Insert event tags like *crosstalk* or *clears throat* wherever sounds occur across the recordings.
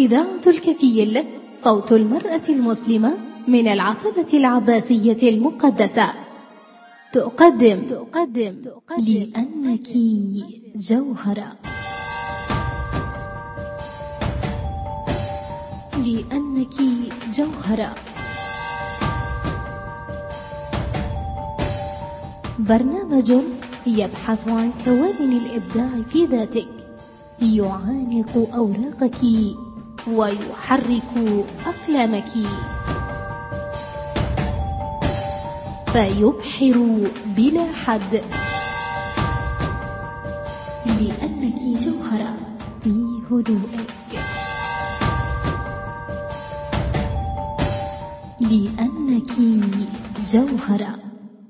إذاعة الكفيل صوت المرأة المسلمة من العتبة العباسية المقدسة. تقدم تقدم لأنك جوهرة. لأنك جوهرة. برنامج يبحث عن ثوابن الإبداع في ذاتك. يعانق أوراقك. ويحرك أقلامك. فيبحر بلا حد. لأنك جوهرة في هدوءك. لأنك جوهرة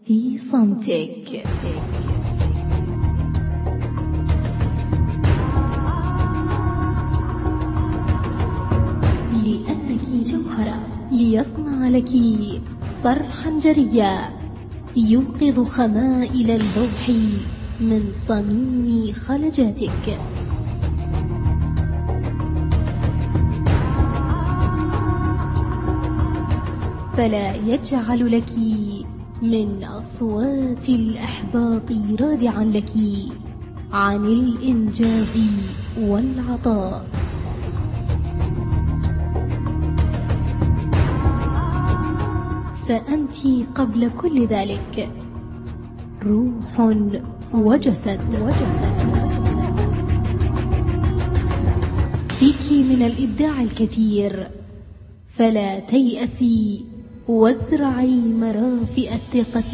في صمتك. جوهرة ليصنع لك صرحا جريا يوقظ خمائل اللوح من صميم خلجاتك. فلا يجعل لك من أصوات الأحباط رادعا لك عن الإنجاز والعطاء. فأنت قبل كل ذلك. روح وجسد. وجسد فيك من الإبداع الكثير. فلا تيأسي وازرعي مرافئ الثقة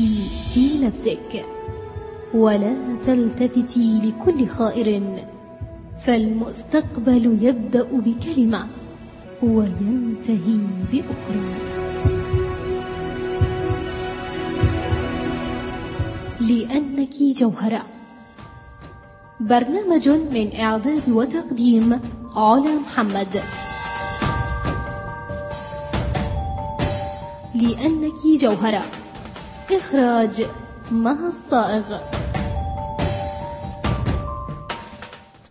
في نفسك. ولا تلتفتي لكل خائر. فالمستقبل يبدأ بكلمة وينتهي بأخرى. لأنك جوهرة برنامج من إعداد وتقديم علا محمد. لأنك جوهرة إخراج مها الصائغ.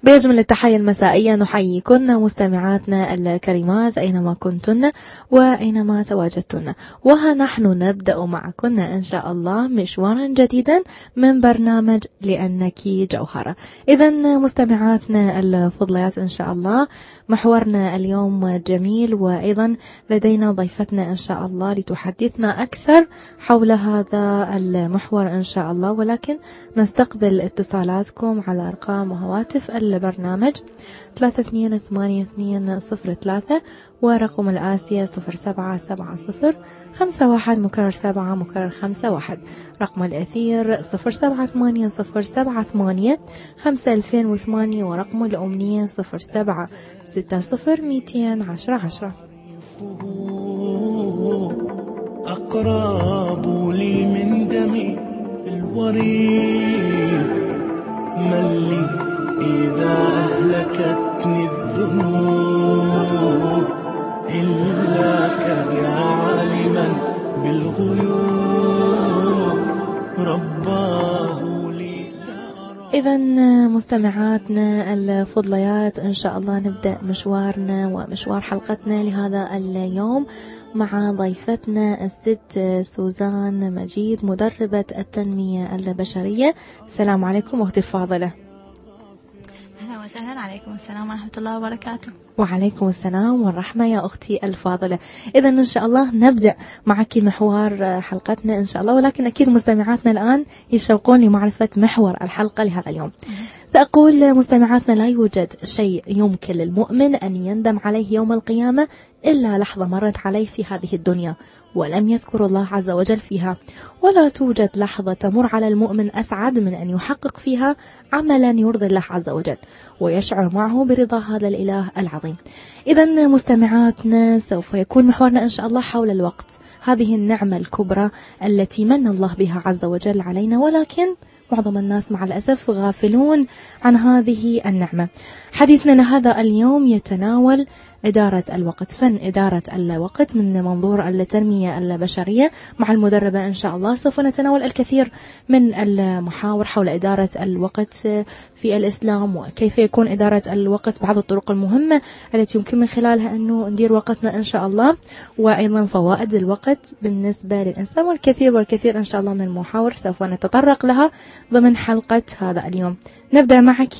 بأجمل التحية المسائية. نحييكن مستمعاتنا الكريمات أينما كنتن وأينما تواجدتن. وها نحن نبدأ معكن إن شاء الله مشوارا جديدا من برنامج لأنك جوهرة. إذا مستمعاتنا الفضليات إن شاء الله محورنا اليوم جميل وأيضا لدينا ضيفتنا إن شاء الله لتحدثنا أكثر حول هذا المحور إن شاء الله. ولكن نستقبل اتصالاتكم على أرقام وهواتف البرنامج 3282 03 ورقم الآسيا صفر سبعة سبعة صفر خمسة واحد مكرر سبعة مكرر خمسة واحد. رقم الأثير صفر سبعة ثمانية صفر سبعة ثمانية خمسة ألفين وثمانية ورقم الأمنية صفر سبعة ستة صفر ميتين عشرة عشرة. أقرب لي من دمي الوريد. من لي إذا أهلكتني الذنوب. إلاك يا عالما بالغيوب رباه إذا مستمعاتنا الفضليات إن شاء الله نبدأ مشوارنا ومشوار حلقتنا لهذا اليوم مع ضيفتنا الست سوزان مجيد مدربة التنمية البشرية. السلام عليكم أختي الفاضلة. أهلا وسهلا. عليكم السلام ورحمة الله وبركاته. وعليكم السلام والرحمة يا أختي الفاضلة. إذا إن شاء الله نبدأ معك محور حلقتنا إن شاء الله ولكن أكيد مستمعاتنا الآن يشوقون لمعرفة محور الحلقة لهذا اليوم. سأقول مستمعاتنا لا يوجد شيء يمكن للمؤمن أن يندم عليه يوم القيامة إلا لحظة مرت عليه في هذه الدنيا ولم يذكر الله عز وجل فيها. ولا توجد لحظة تمر على المؤمن أسعد من أن يحقق فيها عملا يرضي الله عز وجل ويشعر معه برضا هذا الإله العظيم. إذا مستمعاتنا سوف يكون محورنا إن شاء الله حول الوقت. هذه النعمة الكبرى التي من الله بها عز وجل علينا ولكن معظم الناس مع الأسف غافلون عن هذه النعمة. حديثنا هذا اليوم يتناول إدارة الوقت. فن إدارة الوقت من منظور التنمية البشرية مع المدربة إن شاء الله. سوف نتناول الكثير من المحاور حول إدارة الوقت في الإسلام وكيف يكون إدارة الوقت بعض الطرق المهمة التي يمكن من خلالها أنه ندير وقتنا إن شاء الله. وأيضا فوائد الوقت بالنسبة للإنسان والكثير والكثير إن شاء الله من المحاور سوف نتطرق لها ضمن حلقة هذا اليوم. نبدأ معك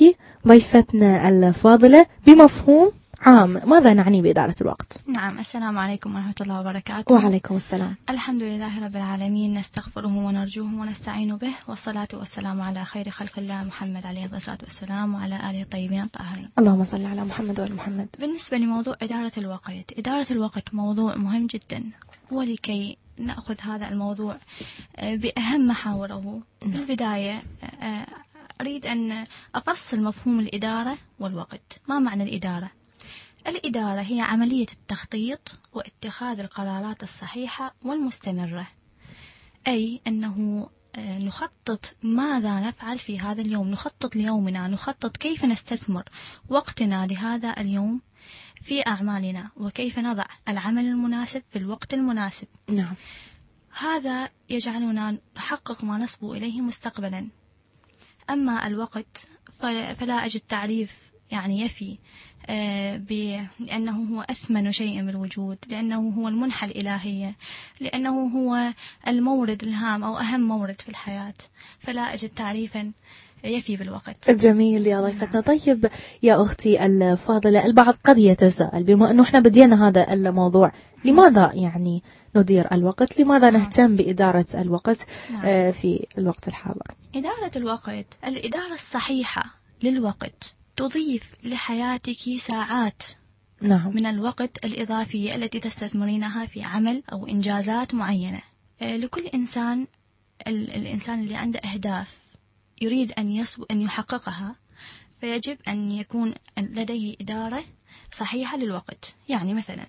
ضيفتنا الفاضلة بمفهوم عام. ماذا نعني بإدارة الوقت؟ نعم السلام عليكم ورحمة الله وبركاته. وعليكم السلام. الحمد لله رب العالمين نستغفره ونرجوه ونستعين به والصلاة والسلام على خير خلق الله محمد عليه الصلاة والسلام وعلى آله الطيبين الطاهرين. اللهم صل على محمد وآل محمد. بالنسبة لموضوع إدارة الوقت إدارة الوقت موضوع مهم جدا ولكي نأخذ هذا الموضوع آه، بأهم محاوره في البداية آه، أريد أن أفصل مفهوم الإدارة والوقت. ما معنى الإدارة؟ الإدارة هي عملية التخطيط واتخاذ القرارات الصحيحة والمستمرة أي أنه آه، نخطط ماذا نفعل في هذا اليوم نخطط ليومنا نخطط كيف نستثمر وقتنا لهذا اليوم في أعمالنا وكيف نضع العمل المناسب في الوقت المناسب. نعم. هذا يجعلنا نحقق ما نصبو إليه مستقبلا. أما الوقت فلا أجد تعريف يعني يفي لأنه هو أثمن شيء بالوجود لأنه هو المنحة الإلهية لأنه هو المورد الهام أو أهم مورد في الحياة. فلا أجد تعريفا يفي بالوقت. جميل يا ضيفتنا. طيب يا أختي الفاضلة البعض قد يتساءل بما أنه إحنا بدينا هذا الموضوع لماذا يعني ندير الوقت؟ لماذا نهتم بإدارة الوقت نعم. آه، في الوقت الحاضر؟ إدارة الوقت الإدارة الصحيحة للوقت. تضيف لحياتك ساعات نعم. من الوقت الإضافية التي تستثمرينها في عمل أو إنجازات معينة. آه، لكل إنسان ال- الإنسان اللي عنده أهداف يريد أن يسو أن يحققها فيجب أن يكون لديه إدارة صحيحة للوقت. يعني مثلا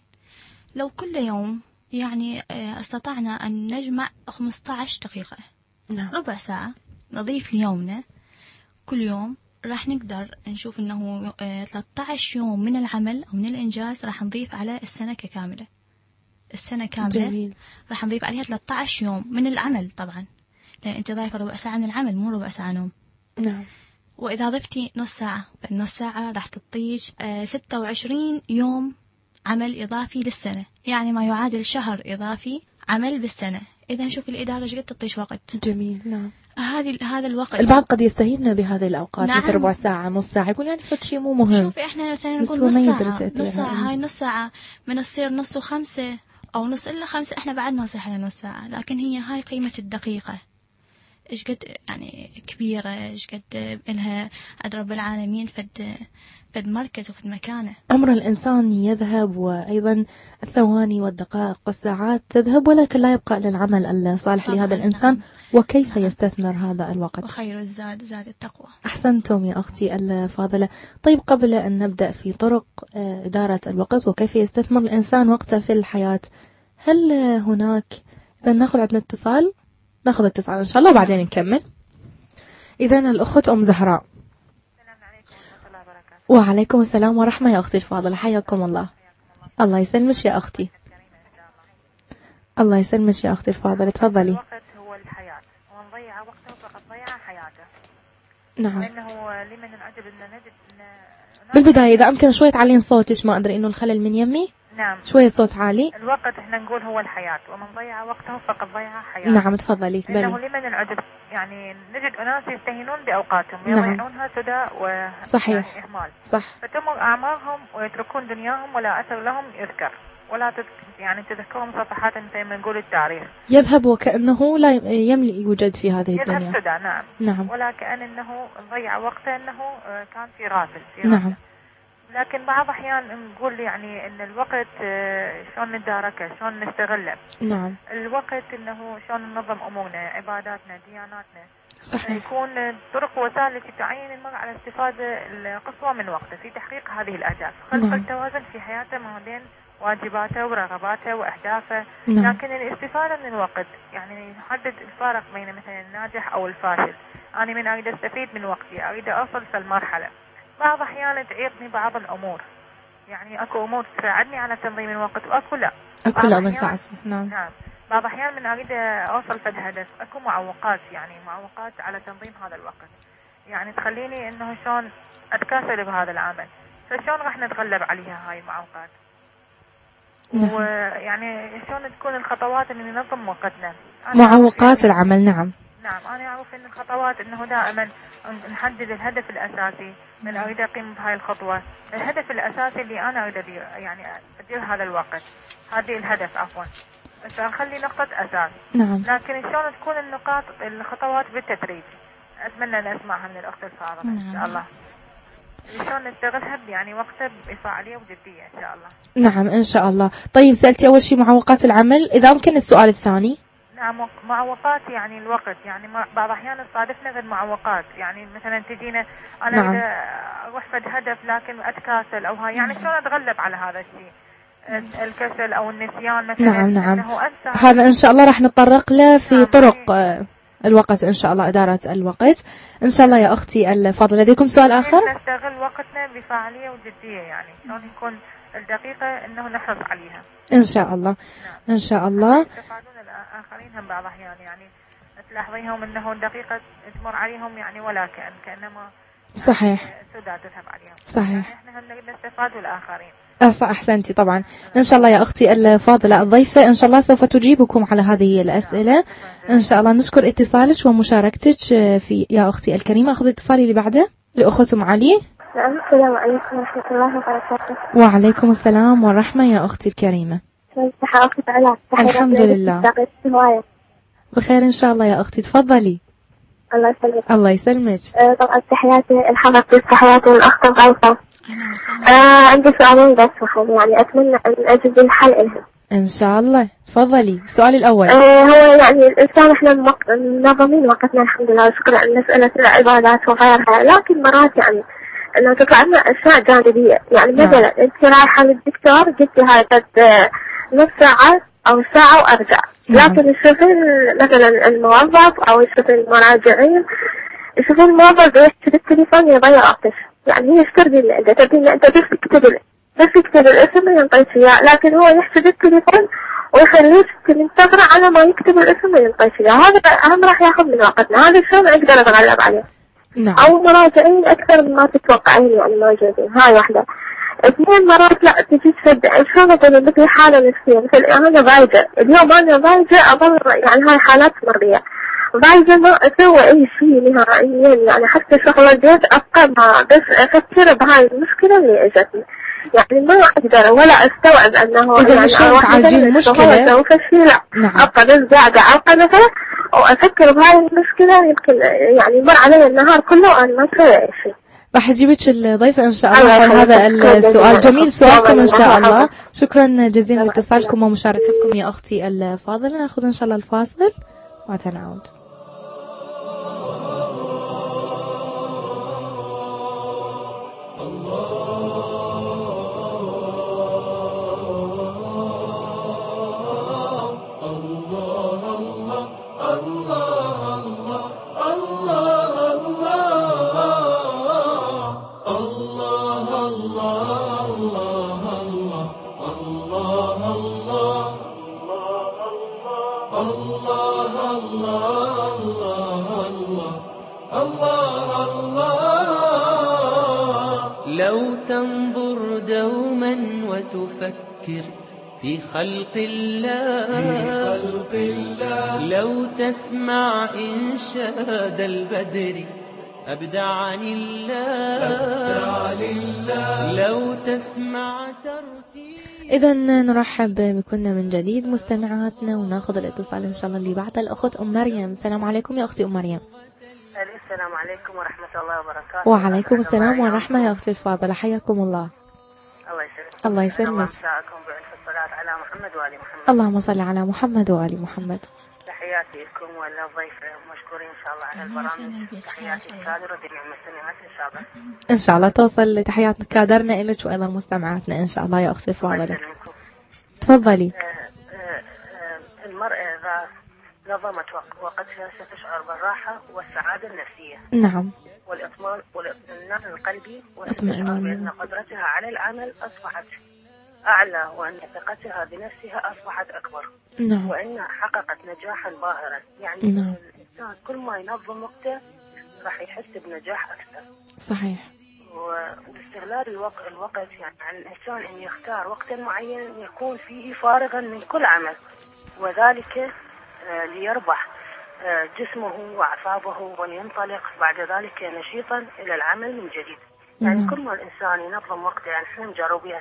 لو كل يوم يعني آه، استطعنا أن نجمع 15 دقيقة. نعم. ربع ساعة نضيف ليومنا كل يوم راح نقدر نشوف إنه آه، 13 يوم من العمل أو من الإنجاز راح نضيف على السنة ككاملة. السنة كاملة جميل. راح نضيف عليها 13 يوم من العمل طبعا. لأن أنت ضايفة ربع ساعة من العمل مو ربع ساعة نوم. نعم. وإذا ضفتي نص ساعة فالنص ساعة راح تعطيك آه، 26 يوم عمل إضافي للسنة. يعني ما يعادل شهر إضافي عمل بالسنة. إذا شوف الإدارة إيش قد تعطيش وقت. جميل. نعم. هذه هذا الوقت البعض قد يستهين بهذه الأوقات نعم. مثل ربع ساعة نص ساعة يقول يعني فد شيء مو مهم شوفي إحنا مثلا نقول نص تأثيرها. نص ساعة مم. هاي نص ساعة من تصير نص وخمسة أو نص إلا خمسة إحنا بعد ما على نص ساعة لكن هي هاي قيمة الدقيقة إيش قد يعني كبيرة إيش قد إلها عند رب العالمين فد فد مركز وفد مكانة. عمر الإنسان يذهب وأيضا الثواني والدقائق والساعات تذهب ولكن لا يبقى إلا العمل الصالح لهذا الإنسان. نعم. وكيف يستثمر هذا الوقت؟ وخير الزاد زاد التقوى. أحسنتم يا أختي الفاضلة. طيب قبل أن نبدأ في طرق آه، إدارة الوقت وكيف يستثمر الإنسان وقته في الحياة هل هناك إذا نأخذ عندنا اتصال؟ نأخذ اتصال إن شاء الله وبعدين نكمل. إذا الأخت أم زهراء. وعليكم السلام ورحمة يا أختي الفاضلة حياكم الله. الله يسلمك يا أختي. الله يسلمك يا أختي الفاضلة تفضلي. الوقت هو الحياة. ومن ضيع وقته فقد ضيع حياته. نعم. وإنه لمن العجب أن نجد بالبداية إذا أمكن شوي تعلين صوتك. ما أدري إنه الخلل من يمي. نعم. شوي الصوت عالي. الوقت إحنا نقول هو الحياة. ومن ضيع وقته فقد ضيع حياته. نعم تفضلي إنه بلي لمن العجب يعني نجد أناس يستهينون بأوقاتهم نعم. يضيعونها سدى و صحيح. يعني إهمال. صح. فتمر أعمارهم ويتركون دنياهم ولا أثر لهم يذكر. ولا تذ... يعني تذكرهم صفحات زي ما نقول التاريخ. يذهب وكأنه لا يملي يوجد في هذه يذهب الدنيا. سدى نعم. نعم. ولا كأن أنه ضيع وقته أنه آه، كان في رافد نعم. لكن بعض الأحيان نقول يعني أن الوقت آه، شلون نداركه شلون نستغله. نعم. الوقت أنه شلون ننظم أمورنا عباداتنا دياناتنا. صحيح. يكون طرق وسائل التي تعين المرء على الاستفادة القصوى من وقته في تحقيق هذه الأهداف. خلق نعم. التوازن في حياته ما بين واجباته ورغباته وأهدافه. نعم. لكن الاستفادة من الوقت يعني نحدد الفارق بين مثلا الناجح أو الفاشل. أنا من أريد أستفيد من وقتي أريد أصل في المرحلة. بعض أحيانا تعيقني بعض الأمور. يعني أكو أمور تساعدني على تنظيم الوقت وأكو لا. أكو لا من صح نعم. نعم. بعض الأحيان من أريد أوصل فد هدف. أكو معوقات يعني معوقات على تنظيم هذا الوقت. يعني تخليني إنه شلون أتكاسل بهذا العمل. فشلون راح نتغلب عليها هاي المعوقات؟ نعم. ويعني شلون تكون الخطوات اللي ننظم وقتنا؟ معوقات العمل نعم. نعم أنا أعرف إن الخطوات إنه دائما نحدد الهدف الأساسي من أريد أقيم بهاي الخطوة. الهدف الأساسي اللي أنا أريد أدير يعني أدير هذا الوقت. هذه الهدف عفوا. فنخلي نقطة أساس. نعم. لكن شلون تكون النقاط الخطوات بالتدريج؟ أتمنى أن أسمعها من الأخت الفاضلة إن شاء نعم. الله. شلون نشتغلها؟ يعني وقتها بفاعلية وجدية إن شاء الله. نعم إن شاء الله. طيب سألتي أول شيء معوقات العمل. إذا ممكن السؤال الثاني؟ نعم وق- معوقات يعني الوقت. يعني بعض الأحيان تصادفنا غير معوقات. يعني مثلا تجينا أنا نعم. أروح فد هدف لكن أتكاسل أو هاي يعني شلون أتغلب على هذا الشيء؟ ال- الكسل أو النسيان مثلا نعم، نعم. هذا إن شاء الله راح نتطرق له في نعم. طرق آه، الوقت إن شاء الله إدارة الوقت. إن شاء الله يا أختي الفاضلة لديكم سؤال آخر؟ كيف نستغل وقتنا بفاعلية وجدية يعني شلون يكون الدقيقة إنه نحرص عليها. إن شاء الله. إن شاء الله. الآخرين هم بعض الأحيان يعني تلاحظيهم انه الدقيقة تمر عليهم يعني ولا كأن كأنما صحيح. سوداء تذهب عليهم. صحيح. يعني إحنا هم نريد نستفاد والآخرين أص- أحسنتي طبعا. إن شاء الله يا أختي الفاضلة الضيفة إن شاء الله سوف تجيبكم على هذه الأسئلة. إن شاء الله نشكر اتصالك ومشاركتك آه، في يا أختي الكريمة. أخذ اتصالي اللي بعده لأختكم علي. نعم السلام عليكم ورحمة الله وبركاته. وعليكم السلام والرحمة يا أختي الكريمة. حالك تعالى الحمد لله. بخير إن شاء الله يا أختي. تفضلي. الله يسلمك. الله يسلمك آه، طبعا تحياتي الحلقة تحياتي الأخت وسهلا آه عندي سؤالين بس يعني أتمنى أن أجد الحل لهم إن شاء الله. تفضلي. السؤال الأول. آه هو يعني الإنسان إحنا موق- منظمين وقتنا الحمد لله وشكرا عن مسألة العبادات وغيرها. لكن مرات يعني إنه تطلع لنا أشياء جانبية. يعني نعم. مثلا أنت رايحة للدكتور قلتي هاي قد نص ساعة أو ساعة وأرجع. نعم. لكن تشوفين مثلا الموظف أو تشوفين المراجعين تشوفين الموظف يحسب التليفون يضيع وقتك يعني هي اشتري اللي عنده تبين انت بس تكتب بس تكتب الاسم وينطيك اياه لكن هو يحسب التليفون ويخليك تنتظر على ما يكتب الاسم وينطيك اياه هذا هم راح ياخذ من وقتنا. هذا شلون أقدر أتغلب عليه؟ نعم. أو مراجعين أكثر مما تتوقعين يعني موجودين هاي واحدة. اثنين مرات لا تجي تفد شلون أقول مثل حالة نفسية. مثل أنا ضايجة اليوم أنا ضايجة أظل يعني هاي حالات مرضية. ضايجة ما أسوي أي شيء نهائيا. يعني حتى شغل البيت أبقى ما بس أفكر بهاي المشكلة اللي اجتني يعني ما أقدر ولا أستوعب انه إذا يعني تعالجين المشكلة؟ الشغل أسوي شيء لا. نعم. أبقى بس قاعدة أبقى مثلا وأفكر بهاي المشكلة يمكن يعني يمر علي النهار كله وأنا ما أسوي أي شيء. راح اجيبك الضيفة إن شاء الله يخليك. هذا السؤال. جميل سؤالكم إن شاء الله شكرا جزيلا لاتصالكم ومشاركتكم يا أختي الفاضلة نأخذ إن شاء الله الفاصل. وتنعود وتفكر في خلق الله. خلق الله. لو تسمع إنشاد البدر أبدع لله أبدع لله لو تسمع ترتيل اذا نرحب بكم من جديد مستمعاتنا وناخذ الاتصال إن شاء الله اللي بعده الأخت أم مريم. السلام عليكم يا أختي أم مريم. السلام عليكم ورحمة الله وبركاته. وعليكم السلام الله ورحمة يا. أختي الفاضلة. حياكم الله. الله يسلمك. اللهم صل على محمد وآل محمد. تحياتي لكم والضيف مشكورين إن شاء الله على البرامج. تحياتي الكادر وجميع المستمعات إن شاء الله. إن شاء الله توصل تحيات كادرنا لك وأيضا مستمعاتنا إن شاء الله يا أختي يسلمكم تفضلي. آه، آه، آه، المرأة إذا نظمت وق- وقتها ستشعر بالراحة والسعادة النفسية. نعم. والإطمئنان والإطمئنان القلبي أطمئنان. والاستشعار بأن قدرتها على العمل أصبحت أعلى وأن ثقتها بنفسها أصبحت أكبر. نعم. وأنها حققت نجاحا باهرا يعني نعم. الإنسان كل ما ينظم وقته راح يحس بنجاح أكثر. صحيح. واستغلال الوقت, الوقت يعني على الإنسان أن يختار وقتا معينا يكون فيه فارغا من كل عمل. وذلك آه، ليربح. جسمه وأعصابه ولينطلق بعد ذلك نشيطا إلى العمل من جديد. يعني. كل ما الإنسان ينظم وقته يعني إحنا مجربين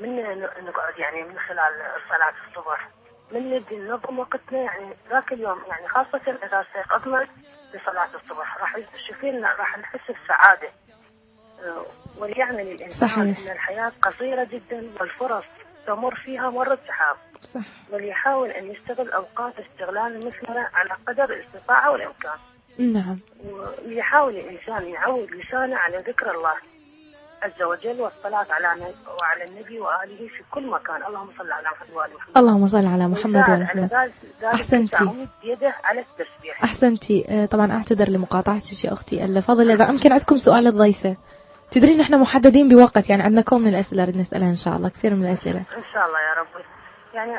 من نقعد يعني من خلال صلاة الصبح؟ من نبدي ننظم وقتنا؟ يعني ذاك اليوم يعني خاصة إذا استيقظنا لصلاة الصبح راح تشوفين راح نحس بسعادة. آه، وليعمل الإنسان صحيح. أن الحياة قصيرة جدا والفرص تمر فيها مر السحاب صح. وليحاول أن يستغل أوقات استغلال مثمرة على قدر الاستطاعة والإمكان. نعم. وليحاول الإنسان يعود لسانه على ذكر الله عز وجل والصلاة على وعلى النبي وآله في كل مكان. اللهم صل على محمد وآل محمد. اللهم صل على محمد وآل محمد. أحسنتي. يده على التسبيح. أحسنتي. آه، طبعا أعتذر لمقاطعتك يا أختي الفاضلة إذا أمكن عندكم سؤال الضيفة. تدرين إحنا محددين بوقت يعني عندنا كم من الأسئلة نسألها إن شاء الله كثير من الأسئلة. إن شاء الله يا يعني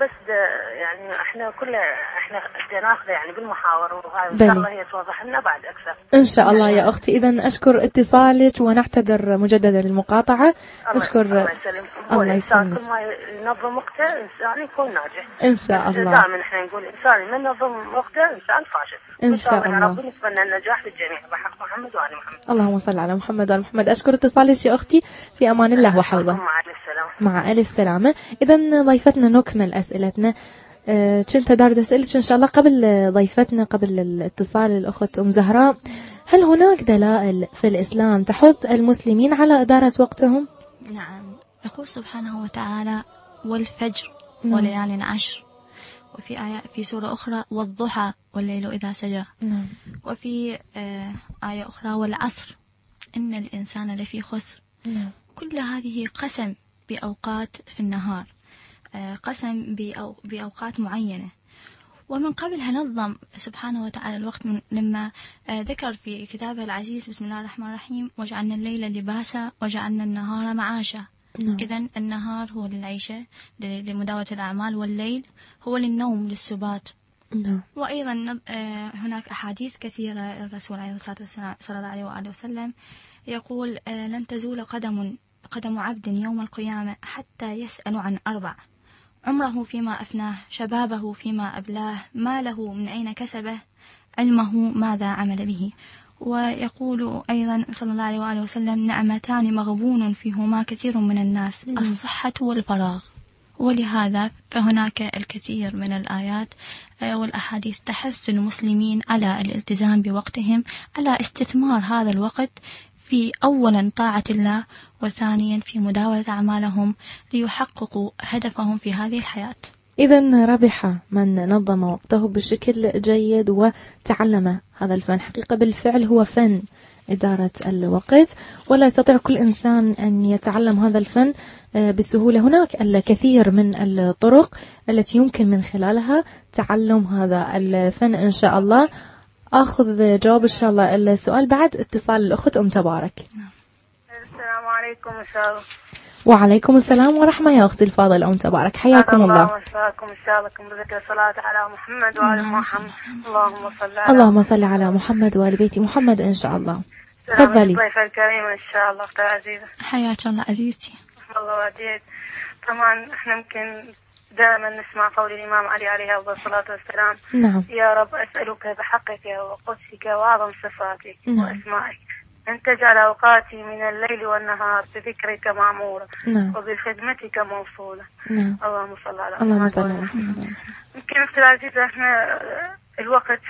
بس ده يعني إحنا كلها إحنا بدنا ناخذه يعني بالمحاور وهاي إن. شاء الله هي توضح لنا بعد أكثر. إن شاء الله يا أختي. إذا أشكر اتصالك ونعتذر مجددا للمقاطعة. نشكر الله يسلمك. الله يسلمك كل ما ينظم وقته إنسان يكون ناجح. إن شاء الله. دائما إحنا نقول إنسان من نظم وقته إنسان فاشل. وإن شاء الله. رب نتمنى النجاح للجميع. بحق محمد وآل محمد. اللهم صل على محمد وآل محمد. أشكر اتصالك يا أختي. في أمان الله وحفظه مع ألف سلامة. إذا ضيفتنا نكمل أسئلتنا. أه، كنت دارد أسألك إن شاء الله قبل ضيفتنا قبل الاتصال الأخت أم زهراء. هل هناك دلائل في الإسلام تحث المسلمين على إدارة وقتهم؟ نعم. يقول سبحانه وتعالى والفجر نعم. وليال عشر. وفي آية في سورة أخرى والضحى والليل إذا سجى. نعم. وفي آه، آية أخرى والعصر. إن الإنسان لفي خسر. نعم. كل هذه قسم بأوقات في النهار آه، قسم بأو- بأوقات معينة. ومن قبلها نظم سبحانه وتعالى الوقت من لما آه، ذكر في كتابه العزيز بسم الله الرحمن الرحيم وجعلنا الليل لباسا وجعلنا النهار معاشا. نعم. إذا النهار هو للعيشة لمداولة الأعمال والليل هو للنوم للسبات. نعم. وأيضا آه، هناك أحاديث كثيرة الرسول عليه الصلاة والسلام صلى الله عليه وآله وسلم يقول لن تزول قدم قدم عبد يوم القيامة حتى يسأل عن أربع. عمره فيما أفناه شبابه فيما أبلاه ماله من أين كسبه علمه ماذا عمل به. ويقول أيضا صلى الله عليه وآله وسلم نعمتان مغبون فيهما كثير من الناس الصحة والفراغ. ولهذا فهناك الكثير من الآيات والأحاديث تحث المسلمين على الالتزام بوقتهم على استثمار هذا الوقت في أولا طاعة الله وثانيا في مداولة أعمالهم ليحققوا هدفهم في هذه الحياة. إذا ربح من نظم وقته بشكل جيد وتعلم هذا الفن. حقيقة بالفعل هو فن إدارة الوقت. ولا يستطيع كل إنسان أن يتعلم هذا الفن آه، بسهولة. هناك الكثير من الطرق التي يمكن من خلالها تعلم هذا الفن إن شاء الله. أخذ جواب إن شاء الله. السؤال بعد اتصال الأخت أم تبارك. السلام عليكم إن شاء الله. وعليكم السلام ورحمة يا أختي الفاضل أم تبارك. حياكم الله. ومساكم إن شاء الله بذكر الصلاة على محمد وآل محمد. اللهم صل على اللهم صل على محمد وآل بيت محمد إن شاء الله. تفضلي. الضيفة الكريمة إن شاء الله أختي عزيزة. حياك الله عزيزتي. الله وديت طبعا إحنا يمكن دائما نسمع قول الإمام علي عليه الصلاة والسلام نعم. يا رب أسألك بحقك وقدسك وأعظم صفاتك نعم. وأسمائك. أن تجعل أوقاتي من الليل والنهار بذكرك معمورة نعم. وبخدمتك موصولة. نعم. اللهم صل على اللهم محمد صل على محمد. يمكن أختي العزيزة إحنا الوقت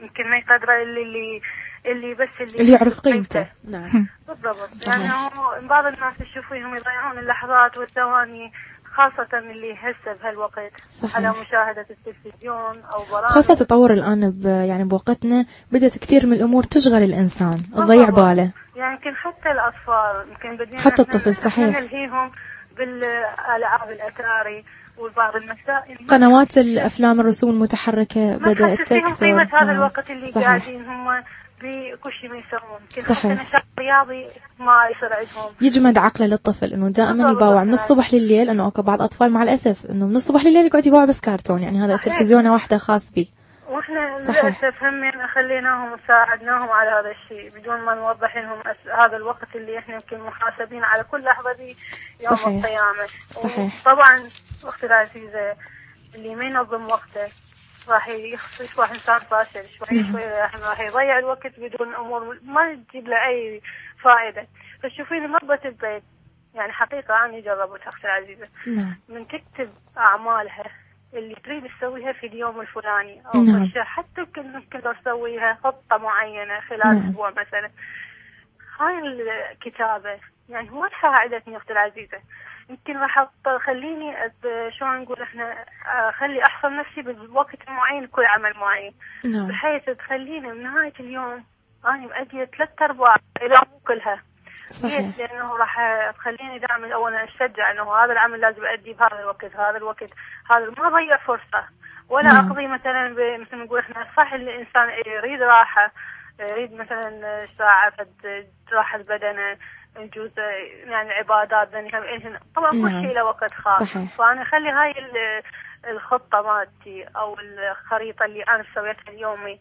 يمكن ما يقدره إلا اللي اللي بس اللي, اللي يعرف قيمته. نعم. بالضبط. صحيح. يعني بعض الناس تشوفيهم يضيعون اللحظات والثواني خاصة اللي يهسه بهالوقت صحيح. على مشاهدة التلفزيون أو برامج خاصة تطور الآن ب يعني بوقتنا بدأت كثير من الأمور تشغل الإنسان تضيع. باله يعني يمكن حتى الأطفال يمكن بدينا حتى الطفل، صحيح. نلهيهم بالألعاب الأتاري وبعض المسائل قنوات الأفلام الرسوم المتحركة بدأت تكثر قيمة هذا. الوقت اللي صحيح. قاعدين هم بكل شيء ما يسوون صحيح. حتى نشاط رياضي ما يصير عندهم يجمد عقله للطفل إنه دائما. يباوع من الصبح لليل إنه أوكي بعض اطفال مع الأسف إنه من الصبح لليل يقعد يباوع بس كرتون يعني هذا. تلفزيونه واحدة خاص بيه وإحنا. للأسف هم خليناهم وساعدناهم على هذا الشيء بدون ما نوضح لهم هذا الوقت اللي إحنا يمكن محاسبين على كل لحظة دي يوم صحيح. القيامة صحيح. طبعا أختي العزيزة اللي ما ينظم وقته راح يخ- يصبح انسان فاشل شوي. شوي راح راح يضيع الوقت بدون أمور ما تجيب له أي فائدة فتشوفين مربة البيت يعني حقيقة أنا جربت أختي العزيزة نعم من تكتب أعمالها اللي تريد تسويها في اليوم الفلاني أو نعم. في الشهر حتى يمكن تسويها خطة معينة خلال نعم. أسبوع مثلا هاي الكتابة يعني ما ساعدتني أختي العزيزة يمكن راح تخليني أت- شلون نقول إحنا أخلي أحصل نفسي بوقت معين لكل عمل معين. نعم. بحيث تخليني من نهاية اليوم أنا مأدية ثلاث أرباع إلى مو كلها. صحيح؟ لأنه راح تخليني دائما اولا أشجع إنه هذا العمل لازم اديه بهذا الوقت هذا الوقت هذا ما اضيع فرصة. ولا نعم. أقضي مثلا مثل ما نقول إحنا صح الإنسان يريد راحة يريد مثلا ساعة فد راحة بدنه يجوز يعني عبادات. طبعا كل نعم. شيء له وقت خاص. صحيح. فأنا أخلي هاي ال- الخطة مالتي أو الخريطة اللي أنا سويتها اليومي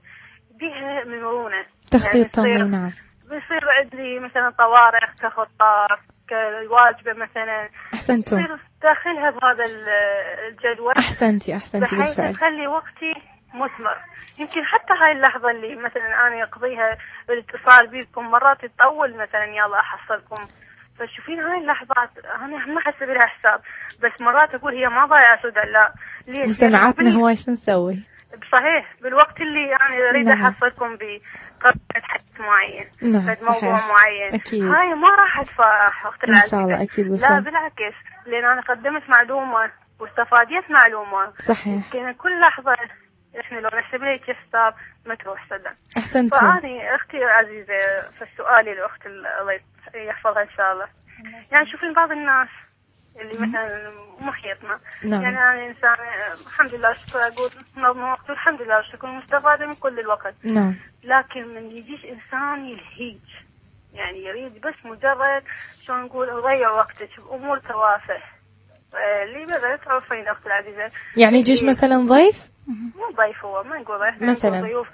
بيها من مرونة. تخطيط يعني تنظيم نعم. بيصير عندي مثلا طوارئ كخطة كواجبة مثلا. أحسنتم. داخلها بهذا ال- الجدول. أحسنتي أحسنتي بالفعل. تخلي وقتي مثمر. يمكن حتى هاي اللحظة اللي مثلا أنا أقضيها بالاتصال بيكم مرات تطول مثلا يلا أحصلكم. فتشوفين هاي اللحظات أنا ما أحسب لها حساب بس مرات أقول هي ما ضايعة سدى لا. ليش؟ مستمعاتنا هواي شو نسوي؟ صحيح بالوقت اللي أنا أريد نعم. أحصلكم بقضية حدث معين نعم موضوع معين. أكيد. هاي ما راح ادفع اخت إن شاء الله أكيد لا بالفعل. بالعكس. لأن أنا قدمت معلومة واستفاديت معلومة. صحيح. يمكن كل لحظة إحنا لو نحسب لها حساب ما تروح صدق. أحسنتم. فأني أختي العزيزه في سؤالي الاخت الله يحفظها إن شاء الله. يعني شوفين بعض الناس اللي مثلا محيطنا. نعم. يعني أنا إنسان الحمد لله شكرا. أقول منظم وقته الحمد لله شكرا. مستفادة من كل الوقت. نعم. لكن من يجيش إنسان يلهيج يعني يريد بس مجرد شلون نقول يضيع وقتك. بامور توافه آه، اللي بدأ تعرفين أختي العزيزة؟ يعني يجيش اللي- مثلا ضيف؟ مو ضيف هو ما نقول ضيف إحنا مثلاً. ضيوف.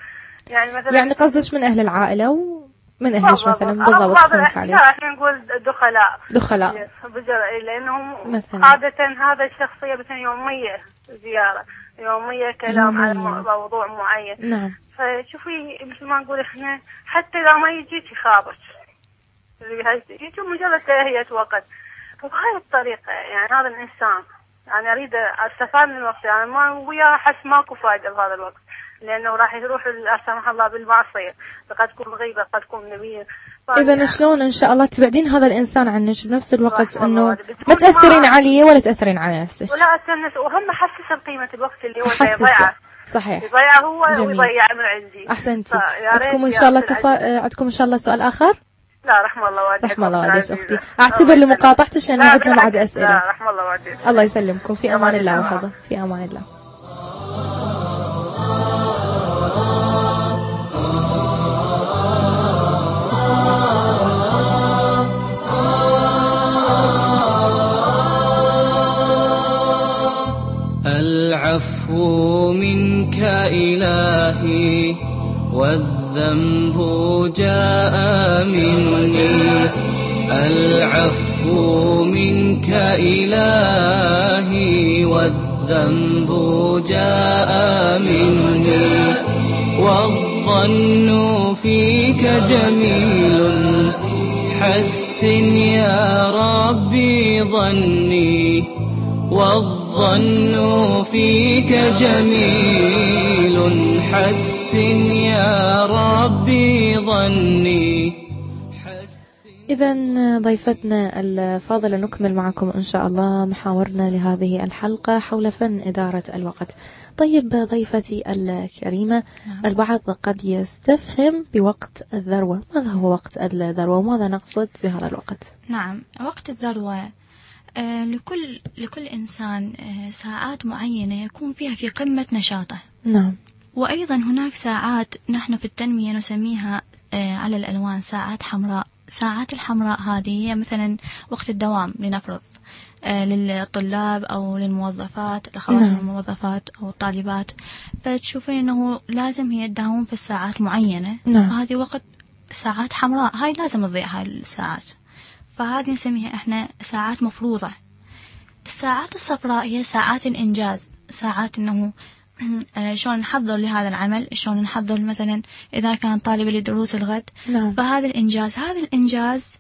يعني مثلا يعني قصدش من أهل العائلة ومن بالضبط. مثلا بالضبط فهمت عليك. لا إحنا نقول دخلاء. دخلاء. بجر- لأنهم مثلاً. عادة هذا الشخصية مثلا يومية زيارة يومية كلام على موضوع معين. نعم. فشوفي مثل ما نقول إحنا حتى لو ما يجيك يخابط هاي- يجي مجرد تهيئة وقت. وبهاي الطريقة يعني هذا الإنسان. يعني أريد أستفاد من الوقت يعني ما وياه أحس ماكو فائدة بهذا الوقت. لأنه راح يروح لا سمح الله بالمعصية. قد تكون غيبة قد تكون نبية إذا شلون إن شاء الله تبعدين هذا الإنسان عنك بنفس الوقت والديك. ما تأثرين عليه ولا تأثرين على نفسك. ولا أتنس وهم حسس بقيمة الوقت اللي هو يضيعه. صحيح. يضيعه هو جميل. ويضيع من عندي. ريت عندكم يا شاء الله. آه، عندكم إن شاء الله سؤال آخر؟ لا رحم الله والديك رحم الله والديك اعتذر الله لمقاطعتك عشان لا، عندنا بعد بالعكس. لا رحم الله والديك. الله يسلمكم. في أمان الله. وحفظه. في أمان الله. العفو منك إلهي والذنب جاء مني العفو منك إلهي والذنب جاء مني والظن فيك جميل. حسن يا ربي ظني. والظن فيك جميل حسن يا ربي ظني إذا ضيفتنا الفاضلة نكمل معكم إن شاء الله محاورنا لهذه الحلقة حول فن إدارة الوقت. طيب ضيفتي الكريمة نعم. البعض قد يستفهم بوقت الذروة، ماذا هو وقت الذروة وماذا نقصد بهذا الوقت؟ نعم وقت الذروة لكل لكل إنسان آه، ساعات معينة يكون فيها في قمة نشاطه. نعم. وأيضا هناك ساعات نحن في التنمية نسميها آه، على الألوان ساعات حمراء. ساعات الحمراء هذه هي مثلا وقت الدوام لنفرض آه، للطلاب أو للموظفات الأخوات نعم. الموظفات أو الطالبات. فتشوفين أنه لازم هي تداوم في الساعات معينة. نعم. فهذه وقت ساعات حمراء. هاي لازم تضيع هاي الساعات. فهذه نسميها إحنا ساعات مفروضة. الساعات الصفراء هي ساعات الإنجاز. ساعات أنه *clears throat* آه، شلون نحضر لهذا العمل؟ شلون نحضر مثلا إذا كان طالب لدروس الغد. نعم. فهذا الإنجاز هذا الإنجاز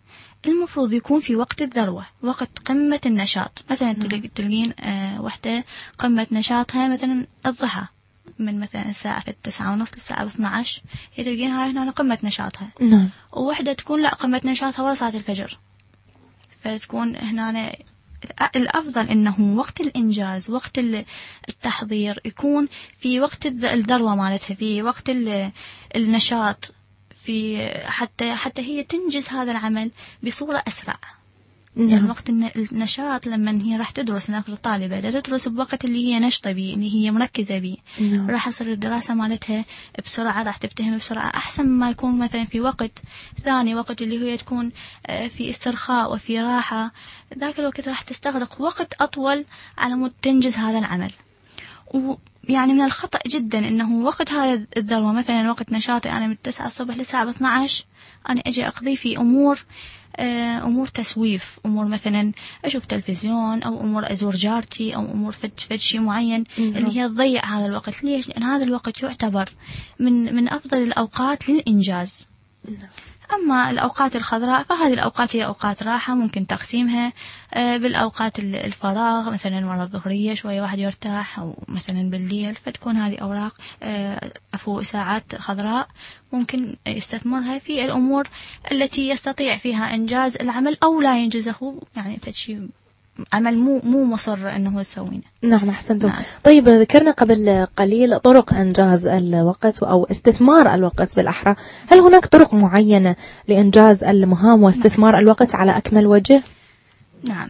المفروض يكون في وقت الذروة وقت قمة النشاط. مثلا تلق- تلقين آه وحدة قمة نشاطها مثلا الضحى من مثلا الساعة التسعة ونص للساعة 12 هي تلقين هاي هنا قمة نشاطها. نعم. ووحدة تكون لا قمة نشاطها ورا صلاة الفجر. فتكون هنا الأفضل أنه وقت الإنجاز وقت ال- التحضير يكون في وقت الذ- الذروة مالتها في وقت ال- النشاط في حتى حتى هي تنجز هذا العمل بصورة أسرع. يعني نعم وقت الن- النشاط لما هي راح تدرس ناخذ الطالبة دا تدرس بوقت اللي هي نشطة بيه اللي هي مركزة بيه نعم. راح تصير الدراسة مالتها بسرعة راح تفتهم بسرعة أحسن ما يكون مثلا في وقت ثاني وقت اللي هي تكون آه، في استرخاء وفي راحة ذاك الوقت راح تستغرق وقت أطول على مود تنجز هذا العمل ويعني من الخطأ جدا أنه وقت هذا الذروة مثلا وقت نشاطي أنا من 9 الصبح للساعة 12 أنا أجي أقضي في أمور آه، أمور تسويف أمور مثلا أشوف تلفزيون أو أمور أزور جارتي أو أمور فد, فد شيء معين اللي هي تضيع هذا الوقت. ليش؟ لأن هذا الوقت يعتبر من من أفضل الأوقات للإنجاز. أما الأوقات الخضراء فهذه الأوقات هي أوقات راحة ممكن تقسيمها آه، بالأوقات ال- الفراغ مثلا ورا الظهرية شوية واحد يرتاح أو مثلا بالليل فتكون هذه أوراق آه، عفوا ساعات خضراء ممكن يستثمرها في الأمور التي يستطيع فيها إنجاز العمل أو لا ينجزه يعني فشي عمل مو مو مصر أنه تسوينه. نعم أحسنتم. نعم. طيب ذكرنا قبل قليل طرق إنجاز الوقت أو استثمار الوقت بالأحرى. هل هناك طرق معينة لإنجاز المهام واستثمار الوقت على أكمل وجه؟ نعم.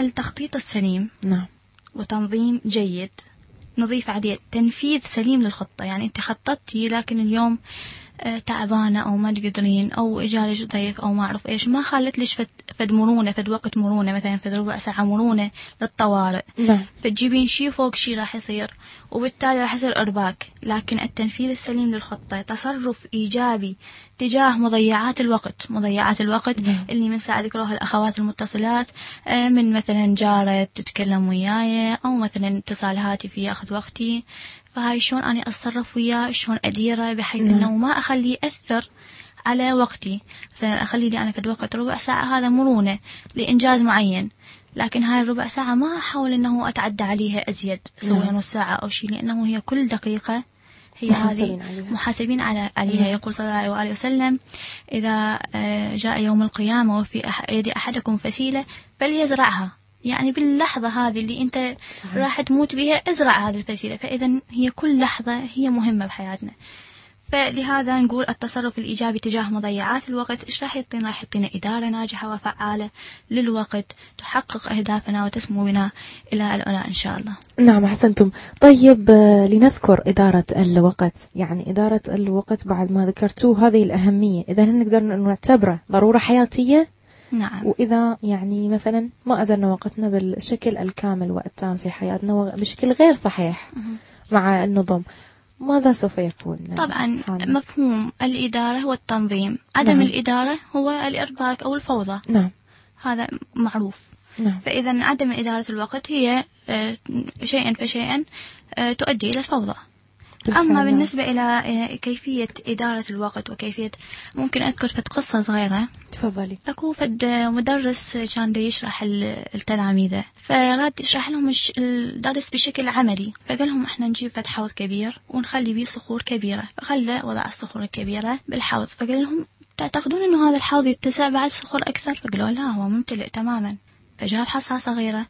التخطيط السليم. نعم. وتنظيم جيد. نضيف عليه تنفيذ سليم للخطة. يعني أنت خططتي لكن اليوم آه، تعبانة أو ما تقدرين أو إجالش ضيف أو ما أعرف إيش ما خلت ليش فد, فد مرونة فد وقت مرونة مثلا فد ربع ساعة مرونة للطوارئ. نعم. فتجيبين شي فوق شي راح يصير وبالتالي راح يصير إرباك. لكن التنفيذ السليم للخطة تصرف إيجابي تجاه مضيعات الوقت. مضيعات الوقت نعم. اللي من ساعة ذكروها الأخوات المتصلات آه، من مثلا جارة تتكلم وياي أو مثلا اتصال هاتفي ياخذ وقتي. فهاي شلون أنا أتصرف وياه؟ شلون أديره؟ بحيث نعم. أنه ما أخليه يأثر على وقتي. مثلا أخلي لي أنا في الوقت ربع ساعة هذا مرونة لإنجاز معين. لكن هاي الربع ساعة ما أحاول أنه أتعدى عليها أزيد. أسوي نعم. نص ساعة أو شيء لأنه هي كل دقيقة هي محاسبين هذه عليها. محاسبين على عليها. يقول صلى الله عليه وآله وسلم إذا آه، جاء يوم القيامة وفي يد أحدكم فسيلة فليزرعها. يعني باللحظة هذه اللي أنت صحيح. راح تموت بها ازرع هذه الفسيلة. فإذا هي كل لحظة هي مهمة بحياتنا. فلهذا نقول التصرف الإيجابي تجاه مضيعات الوقت. إيش راح يعطينا؟ راح يعطينا إدارة ناجحة وفعالة للوقت تحقق أهدافنا وتسمو بنا إلى العلا إن شاء الله. نعم أحسنتم. طيب آه، لنذكر إدارة الوقت. يعني إدارة الوقت بعد ما ذكرتوه هذه الأهمية. إذا نقدر نعتبره ضرورة حياتية؟ نعم. وإذا يعني مثلا ما أدرنا وقتنا بالشكل الكامل والتام في حياتنا وبشكل غير صحيح مع النظم ماذا سوف يكون؟ طبعا حالنا؟ مفهوم الإدارة والتنظيم عدم نعم. الإدارة هو الإرباك أو الفوضى. نعم. هذا معروف. نعم. فإذا عدم إدارة الوقت هي آه، شيئا فشيئا آه، تؤدي إلى الفوضى. أما. بالنسبة إلى آه، كيفية إدارة الوقت وكيفية ممكن أذكر فد قصة صغيرة. تفضلي. أكو فد مدرس كان دا يشرح ال- التلاميذ. فراد يشرح لهم الدرس بشكل عملي. فقال لهم إحنا نجيب فد حوض كبير ونخلي بيه صخور كبيرة. فخلى وضع الصخور الكبيرة بالحوض. فقال لهم تعتقدون إنه هذا الحوض يتسع بعد صخور أكثر؟ فقالوا لا هو ممتلئ تماما. فجاب حصى صغيرة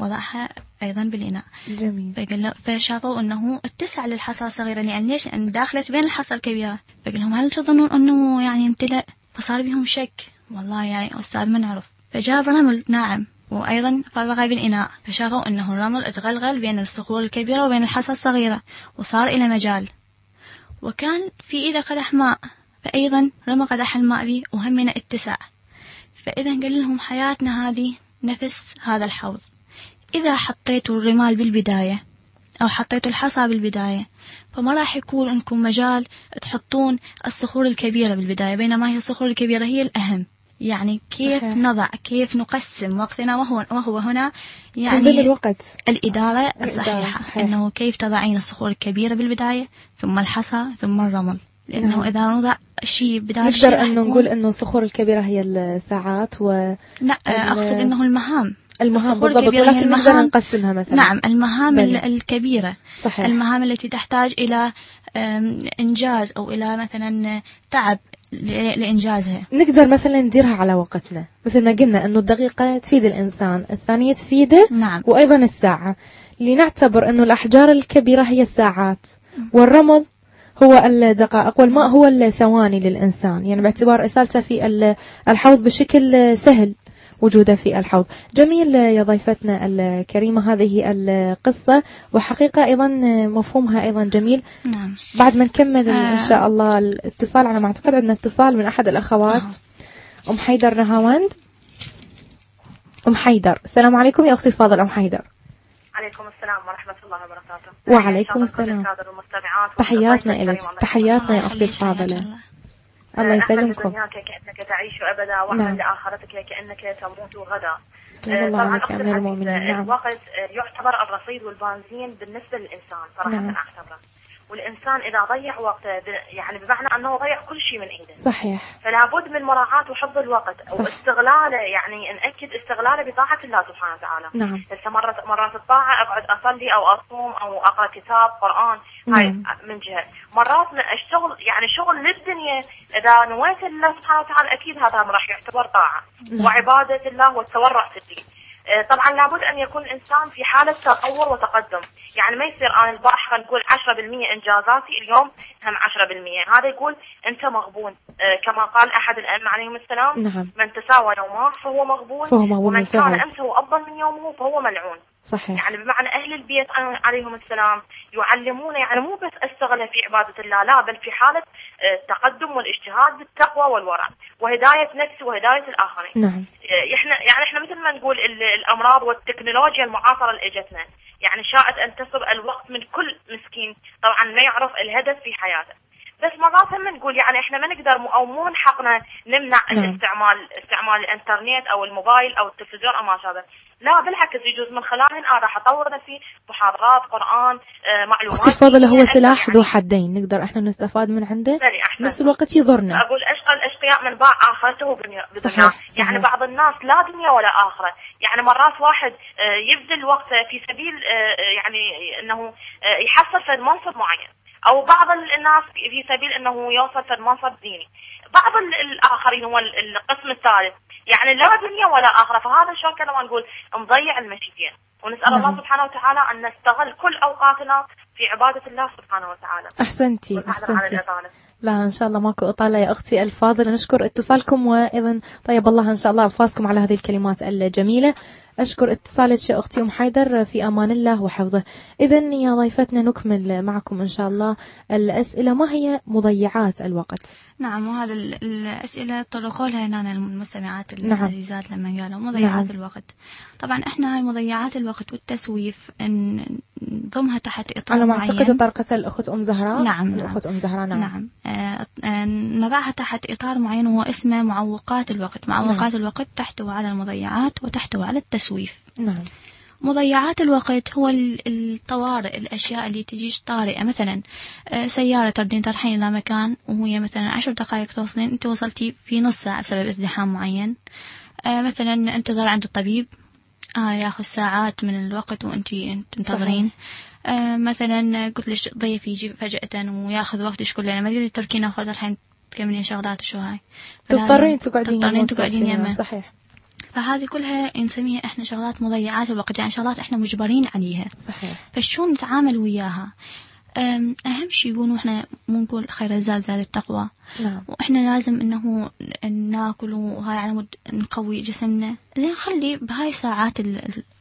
ووضعها أيضا بالإناء. جميل. فقال فشافوا أنه اتسع للحصى الصغيرة لأن ليش؟ لأن داخلت بين الحصى الكبيرة. فقال لهم هل تظنون أنه يعني يمتلئ؟ فصار بهم شك. والله يعني أستاذ ما نعرف. فجاب رمل ناعم وأيضا فرغ بالإناء. فشافوا أنه الرمل اتغلغل بين الصخور الكبيرة وبين الحصى الصغيرة وصار إلى مجال. وكان في ايده قدح ماء. فأيضا رمى قدح الماء بي وهمنا اتساع فإذا قال لهم حياتنا هذه نفس هذا الحوض. إذا حطيتوا الرمال بالبداية أو حطيتوا الحصى بالبداية فما راح يكون عندكم مجال تحطون الصخور الكبيرة بالبداية بينما هي الصخور الكبيرة هي الأهم يعني كيف صحيح. نضع كيف نقسم وقتنا وهو وهو هنا تنظيم يعني الوقت الإدارة الصحيحة صحيح. أنه كيف تضعين الصخور الكبيرة بالبداية ثم الحصى ثم الرمل لأنه نعم. إذا نضع شيء بداية نقدر يكون- نقول إنه الصخور الكبيرة هي الساعات و لا أقصد أنه المهام المهام بالضبط ولكن نقدر نقسمها مثلا. نعم المهام. ال- الكبيرة. صحيح. المهام التي تحتاج إلى إنجاز أو إلى مثلا تعب لإنجازها. نقدر مثلا نديرها على وقتنا. مثل ما قلنا إنه الدقيقة تفيد الإنسان الثانية تفيده نعم. وأيضا الساعة. لنعتبر إنه الأحجار الكبيرة هي الساعات. والرمل هو الدقائق والماء هو الثواني للإنسان. يعني باعتبار إسالته في ال- الحوض بشكل سهل. وجوده في الحوض. جميل يا ضيفتنا الكريمة هذه القصة وحقيقة أيضا مفهومها أيضا جميل. نعم. بعد ما نكمل آه. إن شاء الله الاتصال على ما أعتقد عندنا اتصال من أحد الأخوات. أم حيدر نهاوند. أم حيدر السلام عليكم يا أختي الفاضلة أم حيدر. عليكم السلام ورحمة الله وبركاته. وعليكم السلام. تحياتنا إليك. تحياتنا يا أختي الفاضلة. الله. الله يسلمكم دنياك كأنك تعيش أبدا وأحمد نعم. لآخرتك كأنك تموت غدا سبحان الله طبعاً عليك أمير المؤمنين نعم الوقت يعتبر الرصيد والبنزين بالنسبة للإنسان صراحة نعم. أعتبره والإنسان إذا ضيع وقته يعني بمعنى أنه ضيع كل شيء من إيده صحيح. فلا بد من مراعاة وحفظ الوقت صح. واستغلاله يعني نأكد استغلاله بطاعة الله سبحانه وتعالى. نعم. هسه مرات مرات الطاعة أقعد أصلي أو أصوم أو أقرأ كتاب قرآن هاي نعم. من جهة. مرات الشغل يعني شغل للدنيا إذا نويت الله سبحانه وتعالى أكيد هذا راح يعتبر طاعة. نعم. وعبادة الله والتورع في الدين. طبعا لابد أن يكون الإنسان في حالة تطور وتقدم. يعني ما يصير أنا البارح خلينا نقول 10% إنجازاتي اليوم هم 10% هذا يقول أنت مغبون. آه، كما قال أحد الأئمة عليهم السلام نعم. من تساوى يومه فهو مغبون فهو مغبون ومن كان بالفعل. امسه أفضل من يومه فهو ملعون. صحيح. يعني بمعنى أهل البيت عليهم السلام يعلمونا يعني مو بس اشتغل في عبادة الله لا بل في حالة آه، التقدم والاجتهاد بالتقوى والورع وهداية نفسي وهداية الآخرين. نعم. آه، إحنا يعني إحنا مثل ما نقول ال- الأمراض والتكنولوجيا المعاصرة اللي اجتنا يعني شاءت أن تصب الوقت من كل مسكين طبعا ما يعرف الهدف في حياته. بس مرات هم نقول يعني إحنا ما نقدر مو- أو مو من حقنا نمنع نعم. الاستعمال استعمال الإنترنت أو الموبايل أو التلفزيون أو ما شابه. لا بالعكس يجوز من خلالهن. أنا راح اطور نفسي محاضرات قرآن آه، معلومات. أختي الفاضلة هو دينية، سلاح يعني ذو حدين. نقدر إحنا نستفاد من عنده. نفس الوقت يضرنا. أقول اشقى الاشقياء من باع آخرته بدنيا صحيح، صحيح. يعني بعض الناس لا دنيا ولا آخرة. يعني مرات واحد آه، يبذل وقته في سبيل آه، آه، يعني إنه آه، يحصل في منصب معين. أو بعض ال- الناس في سبيل إنه يوصل في منصب ديني. بعض ال- الآخرين هو ال- القسم الثالث. يعني لا دنيا ولا آخرة. فهذا شلون كنا نقول؟ نضيع المشيتين ونسأل نعم. الله سبحانه وتعالى أن نستغل كل أوقاتنا في عبادة الله سبحانه وتعالى. أحسنتي الاطاله لا إن شاء الله ماكو إطالة يا أختي الفاضلة. نشكر اتصالكم وأيضا طيب الله إن شاء الله ألفاظكم على هذه الكلمات الجميلة. أشكر اتصالك يا أختي أم حيدر في أمان الله وحفظه. إذا يا ضيفتنا نكمل معكم إن شاء الله الأسئلة. ما هي مضيعات الوقت؟ نعم وهذا ال- الأسئلة طرقوا لها هنا المستمعات نعم. العزيزات لما قالوا مضيعات نعم. الوقت. طبعا إحنا هاي مضيعات الوقت والتسويف نضمها تحت إطار على ما أعتقد طرقة الأخت أم زهراء. نعم، نعم. الأخت أم زهراء نعم, نعم. آه، آه، نضعها تحت إطار معين وهو اسمه معوقات الوقت. معوقات الوقت تحتوي على المضيعات وتحتوي على التسويف. نعم. مضيعات الوقت هو ال- الطوارئ الأشياء اللي تجيش طارئة. مثلا آه، سيارة تردين ترحين إلى مكان وهي مثلا عشر دقائق توصلين أنت وصلتي في نص ساعة بسبب ازدحام معين. آه، مثلا انتظار عند الطبيب. آه ياخذ ساعات من الوقت وأنت تنتظرين. مثلا قلت لك ضيف يجي فجأة ويأخذ وقتك كله ما تقدري تركين ناخذ الحين تكملين شغلات شو هاي. تضطرين تقعدين تضطرين تقعدين. يمه صحيح. فهذه كلها نسميها إحنا شغلات مضيعات الوقت يعني شغلات إحنا مجبرين عليها. صحيح. فشون نتعامل وياها؟ أهم شيء يقولوا إحنا مو نقول خير الزاد زاد التقوى. نعم. وإحنا لازم إنه ناكل وهاي على مود نقوي جسمنا. زين خلي بهاي ساعات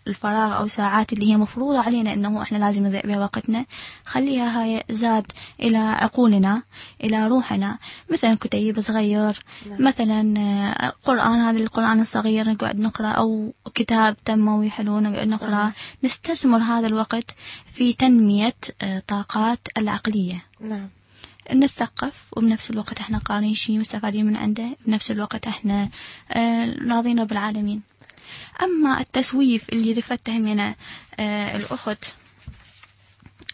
الفراغ أو ساعات اللي هي مفروضة علينا أنه إحنا لازم نضيع بها وقتنا خليها هاي زاد إلى عقولنا إلى روحنا. مثلا كتيب صغير مثلا آه، قرآن هذا القرآن الصغير نقعد نقرأ أو كتاب تنموي حلو نقعد نقرأ. نستثمر هذا الوقت في تنمية آه، طاقات العقلية. نعم. نتثقف وبنفس الوقت إحنا قارين شيء مستفادين من عنده بنفس الوقت إحنا آه، راضين رب العالمين. أما التسويف اللي ذكرته همنا آه، الأخت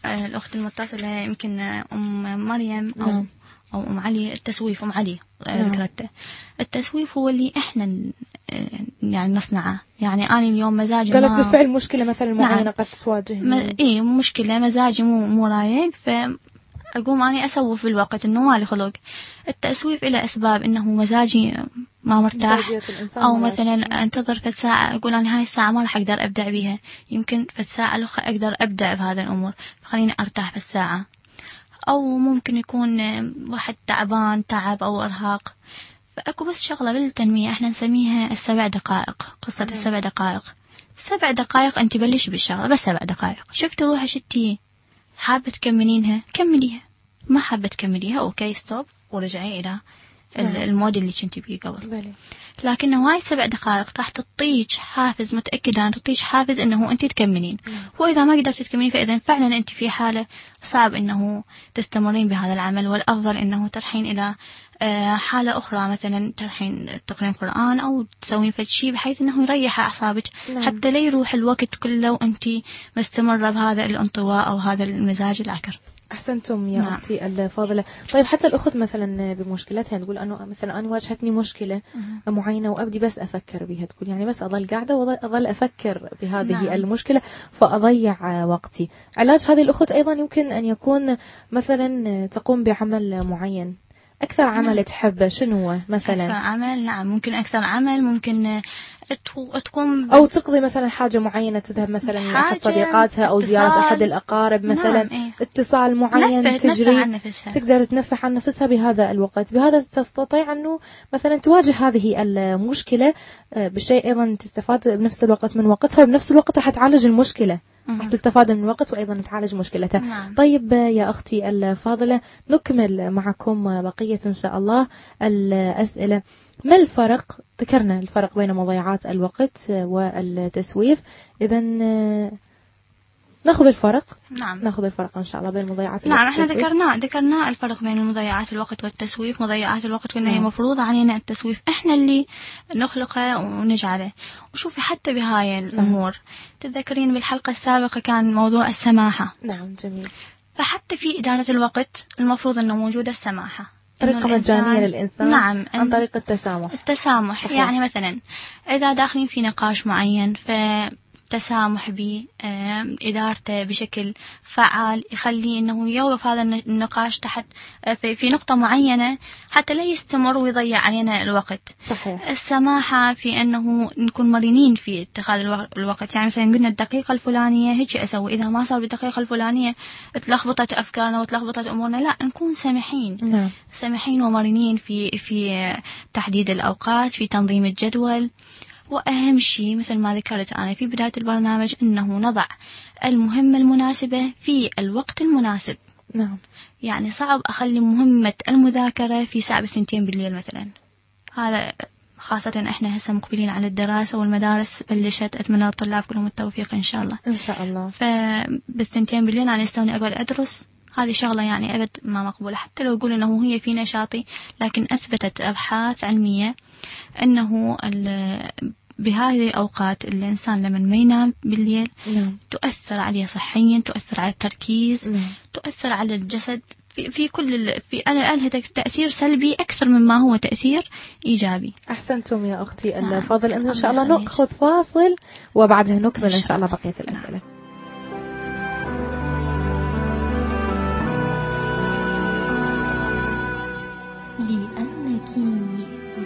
آه، الأخت المتصلة يمكن آه، أم مريم أو نعم. أو أم علي التسويف أم علي نعم. ذكرته التسويف هو اللي آه، يعني نصنعه يعني أنا اليوم مزاجي قالت ما- بالفعل مشكلة مثلا نعم. معينة قد تواجهني ما اي مشكلة مزاجي مو مو رايق ف أقوم أني أسوف بالوقت إنه ما لي خلق. التسويف إلى أسباب إنه مزاجي ما مرتاح. أو مثلا. أنتظر فد ساعة أقول أنا هاي الساعة ما راح أقدر أبدع بيها. يمكن فد ساعة الأخرى أقدر أبدع بهذا الأمور. فخليني أرتاح في الساعة أو ممكن يكون واحد تعبان تعب أو إرهاق. فأكو بس شغلة بالتنمية إحنا نسميها السبع دقائق قصة السبع دقائق. سبع دقائق أنت بلش بالشغلة بس سبع دقائق. شفت روحك شتي؟ حابة تكملينها؟ كمليها. ما حابة تكمليها؟ okay stop ورجعي إلى نعم. ال mood اللي كنتي بيه قبل. بلي لكنه هاي السبع دقائق راح تعطيك حافز متأكدة أن تعطيك حافز أنه أنت تكملين. وإذا ما قدرت تكملين فإذا فعلا أنت في حالة صعب أنه تستمرين بهذا العمل والأفضل أنه ترحين إلى حالة أخرى مثلا ترحين تقرين قرآن أو تسوين فد شيء بحيث أنه يريح أعصابك. نعم. حتى لا يروح الوقت كله وأنت مستمرة بهذا الانطواء أو هذا المزاج العكر أحسنتم يا نعم. أختي الفاضلة. طيب حتى الأخت مثلا بمشكلتها تقول أنه مثلا أنا واجهتني مشكلة معينة وأبدي بس أفكر بها. تقول يعني بس أظل قاعدة وأظل أفكر بهذه نعم. المشكلة فأضيع وقتي. علاج هذه الأخت أيضا يمكن أن يكون مثلا تقوم بعمل معين. أكثر عمل تحبه شنو هو أكثر مثلا عمل؟ نعم ممكن أكثر عمل ممكن آه، تقوم أو تقضي مثلا حاجة معينة تذهب مثلا حاجة، صديقاتها أو زيارة. أحد الأقارب مثلا نعم، إيه. اتصال معين تجري عن نفسها. تقدر تنفع عن نفسها بهذا الوقت بهذا تستطيع أنه مثلا تواجه هذه المشكلة آه، بشيء أيضا تستفاد بنفس الوقت من وقتها وبنفس الوقت راح تعالج المشكلة راح. تستفاد من الوقت وأيضا تعالج مشكلتها نعم. طيب آه، يا أختي الفاضلة نكمل معكم بقية إن شاء الله الأسئلة ما الفرق ذكرنا الفرق بين مضيعات الوقت آه، والتسويف. إذا آه، نأخذ الفرق. نعم. نأخذ الفرق إن شاء الله بين مضيعات الوقت نعم إحنا. ذكرنا ذكرنا الفرق بين مضيعات الوقت والتسويف. مضيعات الوقت قلنا هي نعم. مفروضة علينا التسويف. إحنا اللي نخلقه ونجعله. وشوفي حتى بهاي الأمور. تتذكرين بالحلقة السابقة كان موضوع السماحة. نعم جميل. فحتى في إدارة الوقت المفروض إنه موجودة السماحة. طريقة مجانية للإنسان نعم عن طريق التسامح التسامح صحيح. يعني مثلا إذا داخلين في نقاش معين فالتسامح به آم، إدارته بشكل فعال يخلي أنه يوقف هذا الن- النقاش تحت آه، في نقطة معينة حتى لا يستمر ويضيع علينا الوقت. صحيح. السماحة في أنه نكون مرنين في اتخاذ الو- الوقت. يعني مثلا قلنا الدقيقة الفلانية هيك أسوي. إذا ما صار بالدقيقة الفلانية تلخبطت أفكارنا وتلخبطت أمورنا لا نكون سامحين. نعم. سامحين ومرنين في في تحديد الأوقات في تنظيم الجدول. وأهم شيء مثل ما ذكرت أنا في بداية البرنامج أنه نضع المهمة المناسبة في الوقت المناسب. نعم. يعني صعب أخلي مهمة المذاكرة في ساعة بثنتين بالليل مثلا. هذا خاصة إحنا هسه مقبلين على الدراسة والمدارس بلشت أتمنى الطلاب كلهم التوفيق إن شاء الله. إن شاء الله. فبالثنتين بالليل أنا أستوني أقعد أدرس. هذه شغلة يعني أبد ما مقبولة حتى لو يقول أنه هي في نشاطي لكن أثبتت أبحاث علمية أنه بهذه الأوقات الإنسان لما ما ينام بالليل نعم تؤثر عليه صحيا تؤثر على التركيز نعم تؤثر على الجسد في, في كل. في أنا لها تأثير سلبي أكثر مما هو تأثير إيجابي أحسنتم يا أختي نعم. الفاضل إن شاء الله. نأخذ فاصل وبعدها نكمل إن شاء الله بقية الأسئلة لأنك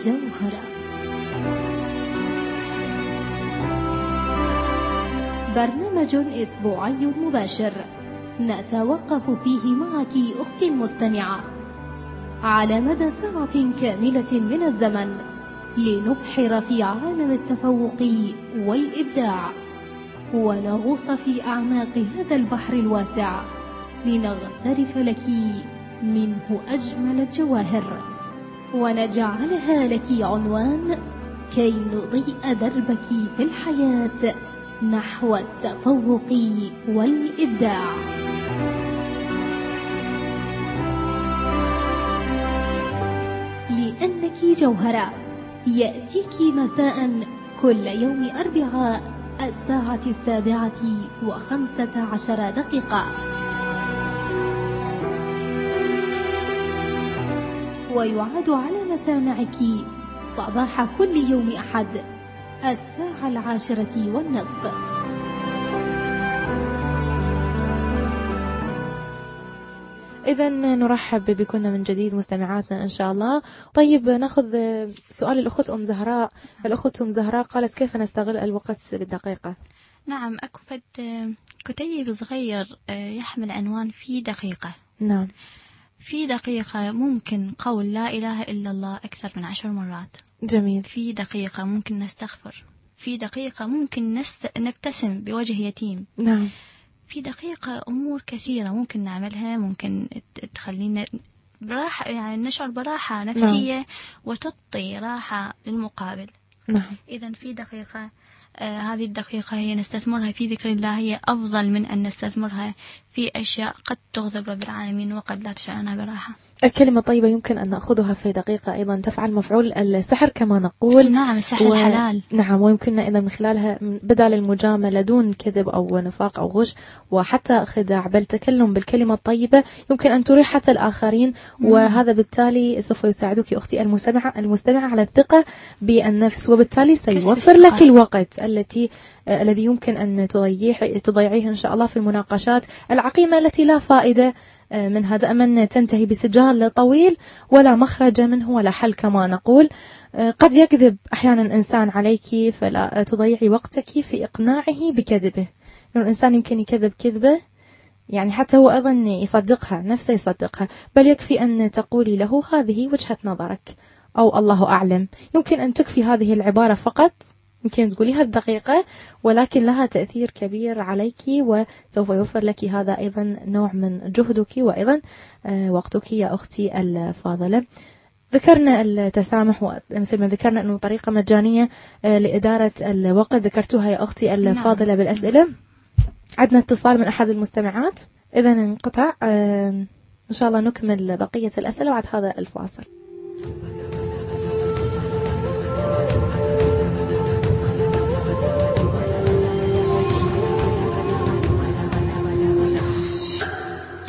جوهرة برنامج أسبوعي مباشر. نتوقف فيه معك أختي المستمعة. على مدى ساعة كاملة من الزمن لنبحر في عالم التفوق والإبداع. ونغوص في أعماق هذا البحر الواسع. لنغترف لك منه أجمل الجواهر. ونجعلها لك عنوان كي نضيء دربك في الحياة نحو التفوق والإبداع. لأنك جوهرة يأتيك مساء كل يوم أربعاء الساعة السابعة وخمسة عشر دقيقة. ويعاد على مسامعك صباح كل يوم أحد الساعة العاشرة والنصف. إذا نرحب بكم من جديد مستمعاتنا إن شاء الله. طيب نأخذ سؤال الأخت أم زهراء. الأخت أم زهراء قالت كيف نستغل الوقت بالدقيقة؟ نعم أكو فد كتيب صغير آه، يحمل عنوان في دقيقة. نعم. في دقيقة ممكن قول لا إله إلا الله أكثر من عشر مرات. جميل. في دقيقة ممكن نستغفر. في دقيقة ممكن نست... نبتسم بوجه يتيم. نعم. في دقيقة أمور كثيرة ممكن نعملها ممكن تخلينا براحة يعني نشعر براحة نفسية وتعطي راحة للمقابل. نعم. إذا في دقيقة هذه الدقيقة هي نستثمرها في ذكر الله. هي أفضل من أن نستثمرها في أشياء قد تغضب رب العالمين وقد لا تشعرنا براحة الكلمة الطيبة يمكن أن نأخذها في دقيقة أيضا. تفعل مفعول السحر كما نقول. نعم السحر و- الحلال. نعم ويمكننا إذا من خلالها بدل المجاملة دون كذب أو نفاق أو غش وحتى خداع بل تكلم بالكلمة الطيبة يمكن أن تريح حتى الآخرين. وهذا بالتالي سوف يساعدك أختي المستمعة المستمعة على الثقة بالنفس وبالتالي سيوفر لك. الوقت التي الذي يمكن أن تضيعيه إن شاء الله في المناقشات العقيمة التي لا فائدة منها دائما تنتهي بسجال طويل ولا مخرج منه ولا حل كما نقول. آه، قد يكذب أحيانا إنسان عليك فلا تضيعي وقتك في إقناعه بكذبه. لأن الإنسان يمكن يكذب كذبة يعني حتى هو أيضا يصدقها نفسه يصدقها. بل يكفي أن تقولي له هذه وجهة نظرك أو الله أعلم. يمكن أن تكفي هذه العبارة فقط. يمكن تقوليها بدقيقة ولكن لها تأثير كبير عليك وسوف يوفر لك هذا أيضا نوع من جهدك وأيضا آه، وقتك يا أختي الفاضلة. ذكرنا التسامح ومثل ما ذكرنا أنه طريقة مجانية آه، لإدارة الوقت. ذكرتوها يا أختي الفاضلة بالأسئلة. عندنا اتصال من أحد المستمعات. إذا انقطع آه، إن شاء الله نكمل بقية الأسئلة بعد هذا الفاصل.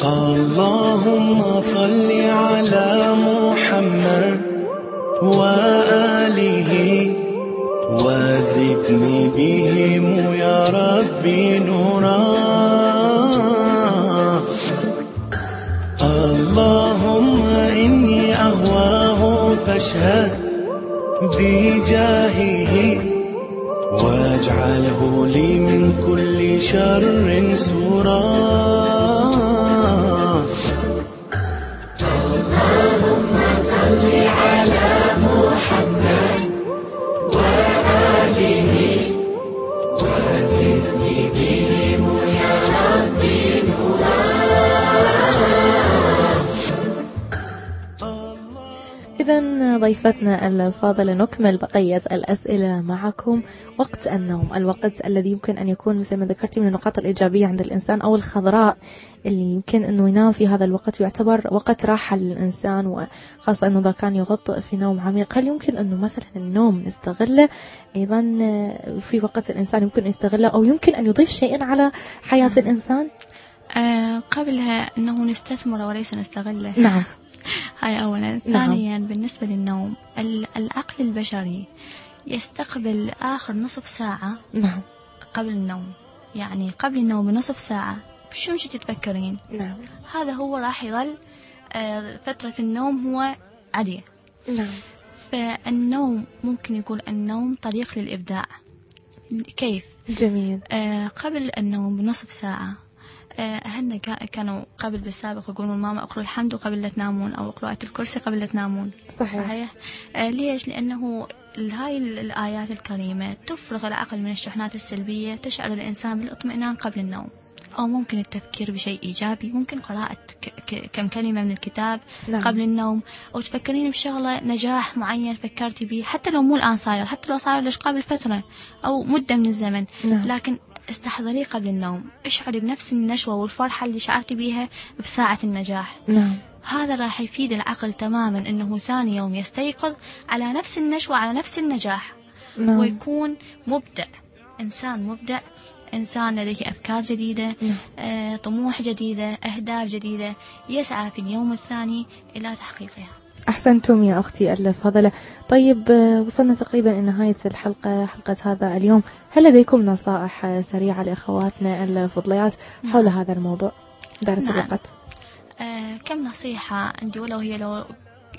اللهم صل على محمد وآله وزدني بهم يا ربي نورا. اللهم إني أهواه فاشهد بجاهه واجعله لي من كل شر سورا. ضيفتنا الفاضلة نكمل بقية الأسئلة معكم. وقت النوم الوقت الذي يمكن أن يكون مثل ما ذكرتي من النقاط الإيجابية عند الإنسان أو الخضراء اللي يمكن أنه ينام في هذا الوقت. يعتبر وقت راحة للإنسان وخاصة أنه إذا كان يغطئ في نوم عميق. هل يمكن أنه مثلا النوم نستغله؟ أيضا في وقت الإنسان يمكن أن يستغله أو يمكن أن يضيف شيئا على حياة الإنسان؟ آه قبلها أنه نستثمر وليس نستغله. نعم. *laughs* هاي أولا. ثانيا بالنسبة للنوم ال- العقل البشري يستقبل آخر نصف ساعة نعم. قبل النوم. يعني قبل النوم بنصف ساعة. شو مش تتفكرين نعم. هذا هو راح يظل آه، فترة النوم هو عادية نعم. فالنوم ممكن يكون النوم طريق للإبداع. كيف؟ جميل. آه، قبل النوم بنصف ساعة. أهلنا كا- كانوا قبل بالسابق يقولون ماما اقروا الحمد قبل لا تنامون أو اقروا آية الكرسي قبل لا تنامون صحيح. صحيح آه، ليش؟ لأنه هاي ال- الآيات الكريمة تفرغ العقل من الشحنات السلبية تشعر الإنسان بالاطمئنان قبل النوم أو ممكن التفكير بشيء إيجابي ممكن قراءة كم كلمة من الكتاب نعم. قبل النوم أو تفكرين بشغلة نجاح معين فكرتي به حتى لو مو الآن صاير حتى لو صاير لك قبل فترة أو مدة من الزمن نعم. لكن استحضريه قبل النوم. اشعري بنفس النشوة والفرحة اللي شعرتي بيها بساعة النجاح. نعم. هذا راح يفيد العقل تماما إنه ثاني يوم يستيقظ على نفس النشوة على نفس النجاح. نعم. ويكون مبدع. إنسان مبدع. إنسان لديه أفكار جديدة نعم. آه، طموح جديدة أهداف جديدة. يسعى في اليوم الثاني إلى تحقيقها. أحسنتم يا أختي الفاضلة طيب آه، وصلنا تقريبا إلى نهاية الحلقة حلقة هذا اليوم. هل لديكم نصائح سريعة لأخواتنا الفضليات حول هذا الموضوع؟ دارة نعم. الوقت آه، كم نصيحة عندي؟ ولو هي لو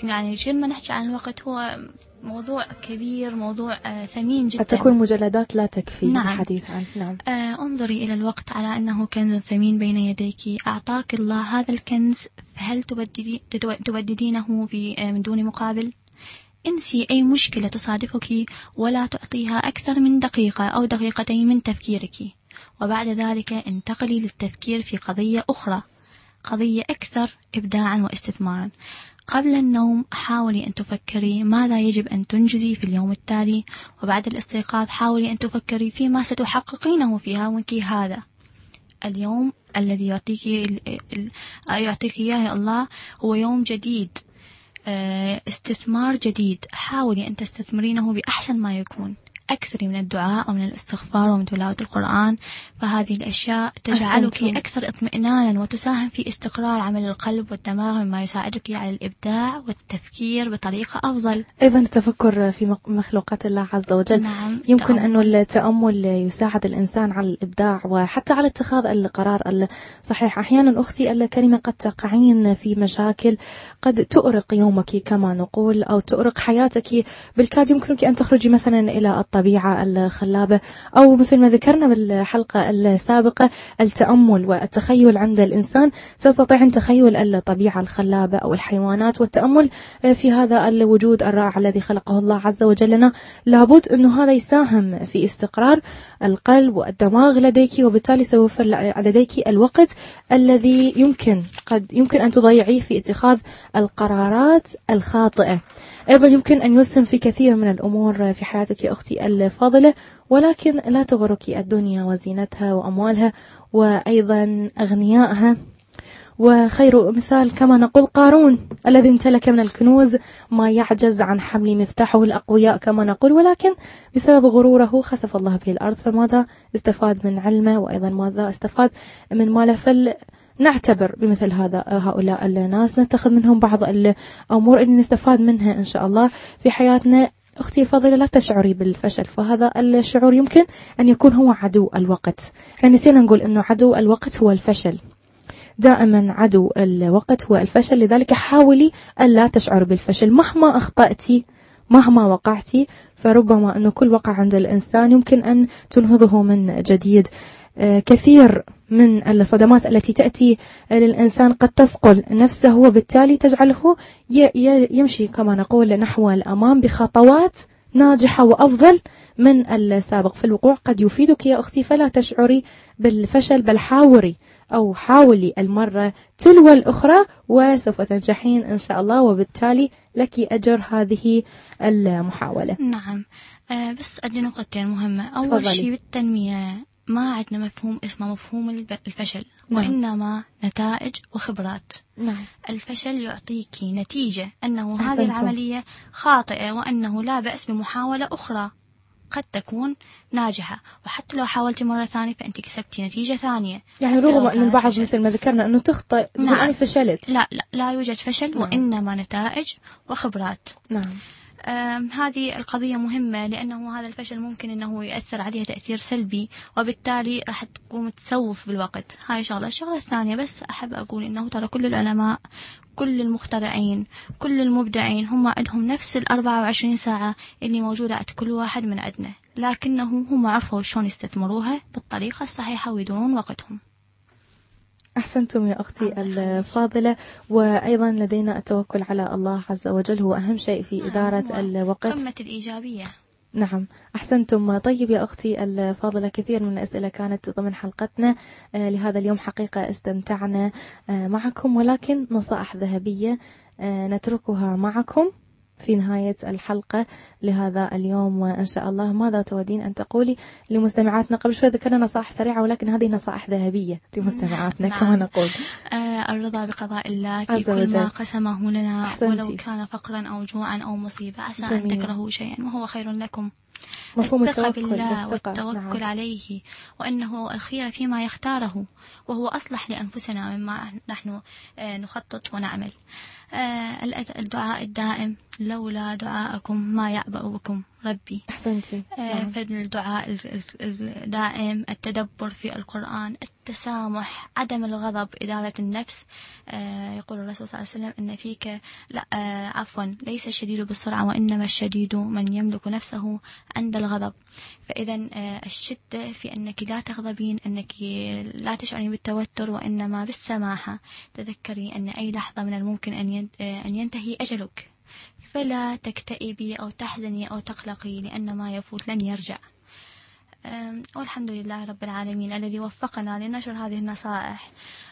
يعني كل ما نحكي عن الوقت هو موضوع كبير موضوع آه، ثمين جدا. قد تكون مجلدات لا تكفي نعم. الحديث عنه. نعم. آه، انظري إلى الوقت على أنه كنز ثمين بين يديك. أعطاك الله هذا الكنز فهل تبددي تبددينه في آه، من دون مقابل؟ انسي أي مشكلة تصادفك ولا تعطيها أكثر من دقيقة أو دقيقتين من تفكيرك. وبعد ذلك انتقلي للتفكير في قضية أخرى. قضية أكثر إبداعا واستثمارا. قبل النوم حاولي أن تفكري ماذا يجب أن تنجزي في اليوم التالي وبعد الاستيقاظ حاولي أن تفكري فيما ستحققينه في يومك هذا. اليوم الذي يعطيك يعطيك إياه يا الله هو يوم جديد آه، استثمار جديد. حاولي أن تستثمرينه بأحسن ما يكون. أكثري من الدعاء ومن الاستغفار ومن تلاوة القرآن. فهذه الأشياء تجعلك أحسنتم. أكثر اطمئنانا وتساهم في استقرار عمل القلب والدماغ مما يساعدك على الإبداع والتفكير بطريقة أفضل. أيضا التفكر في مخلوقات الله عز وجل. نعم يمكن. أن التأمل يساعد الإنسان على الإبداع وحتى على اتخاذ القرار الصحيح. أحيانا أختي الكريمة قد تقعين في مشاكل قد تؤرق يومك كما نقول أو تؤرق حياتك. بالكاد يمكنك أن تخرجي مثلا إلى الطبيعة الخلابة. أو مثل ما ذكرنا بالحلقة السابقة التأمل والتخيل عند الإنسان. تستطيع أن تخيل الطبيعة الخلابة أو الحيوانات والتأمل في هذا الوجود الرائع الذي خلقه الله عز وجل. لنا لابد أنه هذا يساهم في استقرار القلب والدماغ لديك وبالتالي سيوفر لديك الوقت الذي يمكن قد يمكن أن تضيعيه في اتخاذ القرارات الخاطئة. أيضا يمكن أن يسهم في كثير من الأمور في حياتك يا أختي الفاضلة ولكن لا تغرك الدنيا وزينتها وأموالها وأيضا أغنيائها وخير مثال كما نقول قارون الذي امتلك من الكنوز ما يعجز عن حمل مفتاحه الأقوياء كما نقول ولكن بسبب غروره خسف الله به الأرض فماذا استفاد من علمه؟ وأيضا ماذا استفاد من ماله فل نعتبر بمثل هذا هؤلاء الناس. نتخذ منهم بعض الأمور اللي نستفاد منها إن شاء الله في حياتنا. أختي الفاضلة لا تشعري بالفشل فهذا الشعور يمكن أن يكون هو عدو الوقت. إحنا نسينا نقول أنه عدو الوقت هو الفشل. دائما عدو الوقت هو الفشل. لذلك حاولي ألا تشعر بالفشل. مهما أخطأتي مهما وقعتي فربما أنه كل وقع عند الإنسان يمكن أن تنهضه من جديد. آه، كثير من الصدمات التي تأتي للإنسان قد تثقل نفسه وبالتالي تجعله يمشي كما نقول نحو الأمام بخطوات ناجحة وأفضل من السابق. في الوقوع قد يفيدك يا أختي فلا تشعري بالفشل بل حاوري أو حاولي المرة تلو الأخرى وسوف تنجحين إن شاء الله وبالتالي لك أجر هذه المحاولة. نعم. آه بس عندي نقطتين مهمة. أول. شيء بالتنمية. ما عندنا مفهوم اسمه مفهوم الفشل نعم. وإنما نتائج وخبرات نعم الفشل يعطيك نتيجة أنه أحسنتم. هذه العملية خاطئة وأنه لا بأس بمحاولة أخرى قد تكون ناجحة وحتى لو حاولتي مرة ثانية فأنت كسبتي نتيجة ثانية يعني رغم أن البعض فشل. مثل ما ذكرنا أنه تخطئ تقول نعم. أنا فشلت لا لا لا يوجد فشل نعم. وإنما نتائج وخبرات نعم هذه القضية مهمة لأنه هذا الفشل ممكن أنه يأثر عليها تأثير سلبي وبالتالي راح تقوم تسوف بالوقت. هاي شغلة. الشغلة الثانية بس أحب أقول أنه ترى كل العلماء كل المخترعين كل المبدعين هم عندهم نفس الأربعة وعشرين ساعة اللي موجودة عند كل واحد من عندنا لكنه هم عرفوا شلون يستثمروها بالطريقة الصحيحة ويدورون وقتهم. أحسنتم يا أختي الفاضلة. وأيضا لدينا التوكل على الله عز وجل هو أهم شيء في إدارة الوقت. قمة الإيجابية. نعم أحسنتم. طيب يا أختي الفاضلة كثير من الأسئلة كانت ضمن حلقتنا. آه، لهذا اليوم حقيقة استمتعنا آه، معكم ولكن نصائح ذهبية آه، نتركها معكم. في نهاية الحلقة لهذا اليوم وإن شاء الله ماذا تودين أن تقولي لمستمعاتنا قبل شوي ذكرنا نصائح سريعة ولكن هذه نصائح ذهبية لمستمعاتنا نعم. كما نقول آه، الرضا بقضاء الله في عز كل وجل. ما قسمه لنا أحسنتي. ولو كان فقرا أو جوعا أو مصيبة عسى أن. تكرهوا شيئا وهو خير لكم مفهوم الثقة بالله والثقة والتوكل نعم. عليه وأنه الخير فيما يختاره وهو أصلح لأنفسنا مما نحن آه، نخطط ونعمل الدعاء الدائم لولا دعاءكم ما يعبأ بكم ربي. أحسنتي. آه، نعم. فالدعاء ال- ال- الدائم التدبر في القرآن التسامح عدم الغضب إدارة النفس. آه، يقول الرسول صلى الله عليه وسلم أن فيك لا آه، عفوا ليس الشديد بالسرعة وإنما الشديد من يملك نفسه عند الغضب. فإذا آه، الشدة في أنك لا تغضبين أنك لا تشعرين بالتوتر وإنما بالسماحة. تذكري أن أي لحظة من الممكن أن آه، أن ينتهي أجلك. فلا تكتئبي أو تحزني أو تقلقي لأن ما يفوت لن يرجع. والحمد لله رب العالمين الذي وفقنا لنشر هذه النصائح.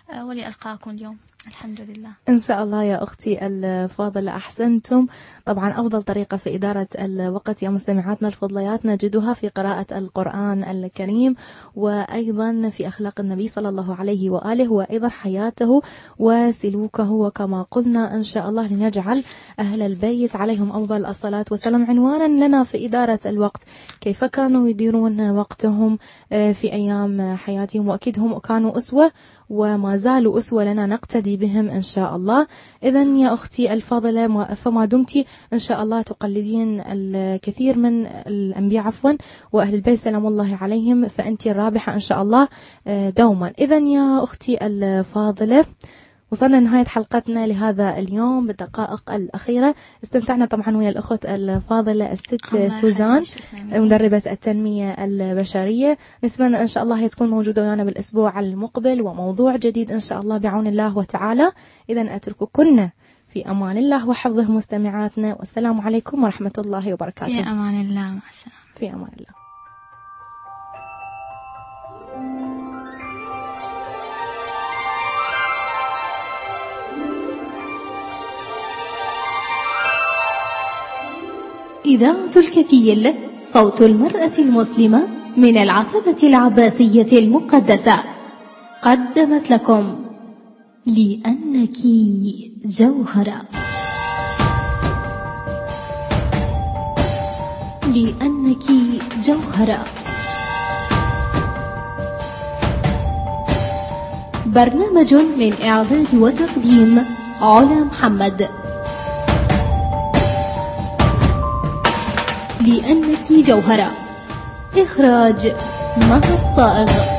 أه، ولألقاكم اليوم. الحمد لله. إن شاء الله يا أختي الفاضلة أحسنتم. طبعا أفضل طريقة في إدارة الوقت يا مستمعاتنا الفضليات نجدها في قراءة القرآن الكريم وأيضا في أخلاق النبي صلى الله عليه وآله وأيضا حياته. وسلوكه وكما قلنا إن شاء الله لنجعل أهل البيت عليهم أفضل الصلاة والسلام عنوانا لنا في إدارة الوقت. كيف كانوا يديرون وقتهم آه، في أيام حياتهم؟ وأكيد هم كانوا أسوة وما زالوا أسوة لنا نقتدي بهم إن شاء الله. إذا يا أختي الفاضلة ما- فما دمت إن شاء الله تقلدين الكثير من الأنبياء عفوا وأهل البيت سلام الله عليهم فأنت الرابحة إن شاء الله آه، دوما. إذا يا أختي الفاضلة وصلنا لنهاية حلقتنا لهذا اليوم بالدقائق الأخيرة. استمتعنا طبعا ويا الأخت الفاضلة الست سوزان. مدربة التنمية البشرية. نتمنى إن شاء الله هي تكون موجودة ويانا بالأسبوع المقبل وموضوع جديد إن شاء الله بعون الله وتعالى. إذا أترككن في أمان الله وحفظه مستمعاتنا. والسلام عليكم ورحمة الله في وبركاته أمان الله مع السلامة. في أمان الله. إذاعة الكفيل صوت المرأة المسلمة من العتبة العباسية المقدسة. قدمت لكم لأنك جوهرة. لأنك جوهرة. برنامج من إعداد وتقديم علا محمد. لأنك جوهرة. إخراج مها الصائغ.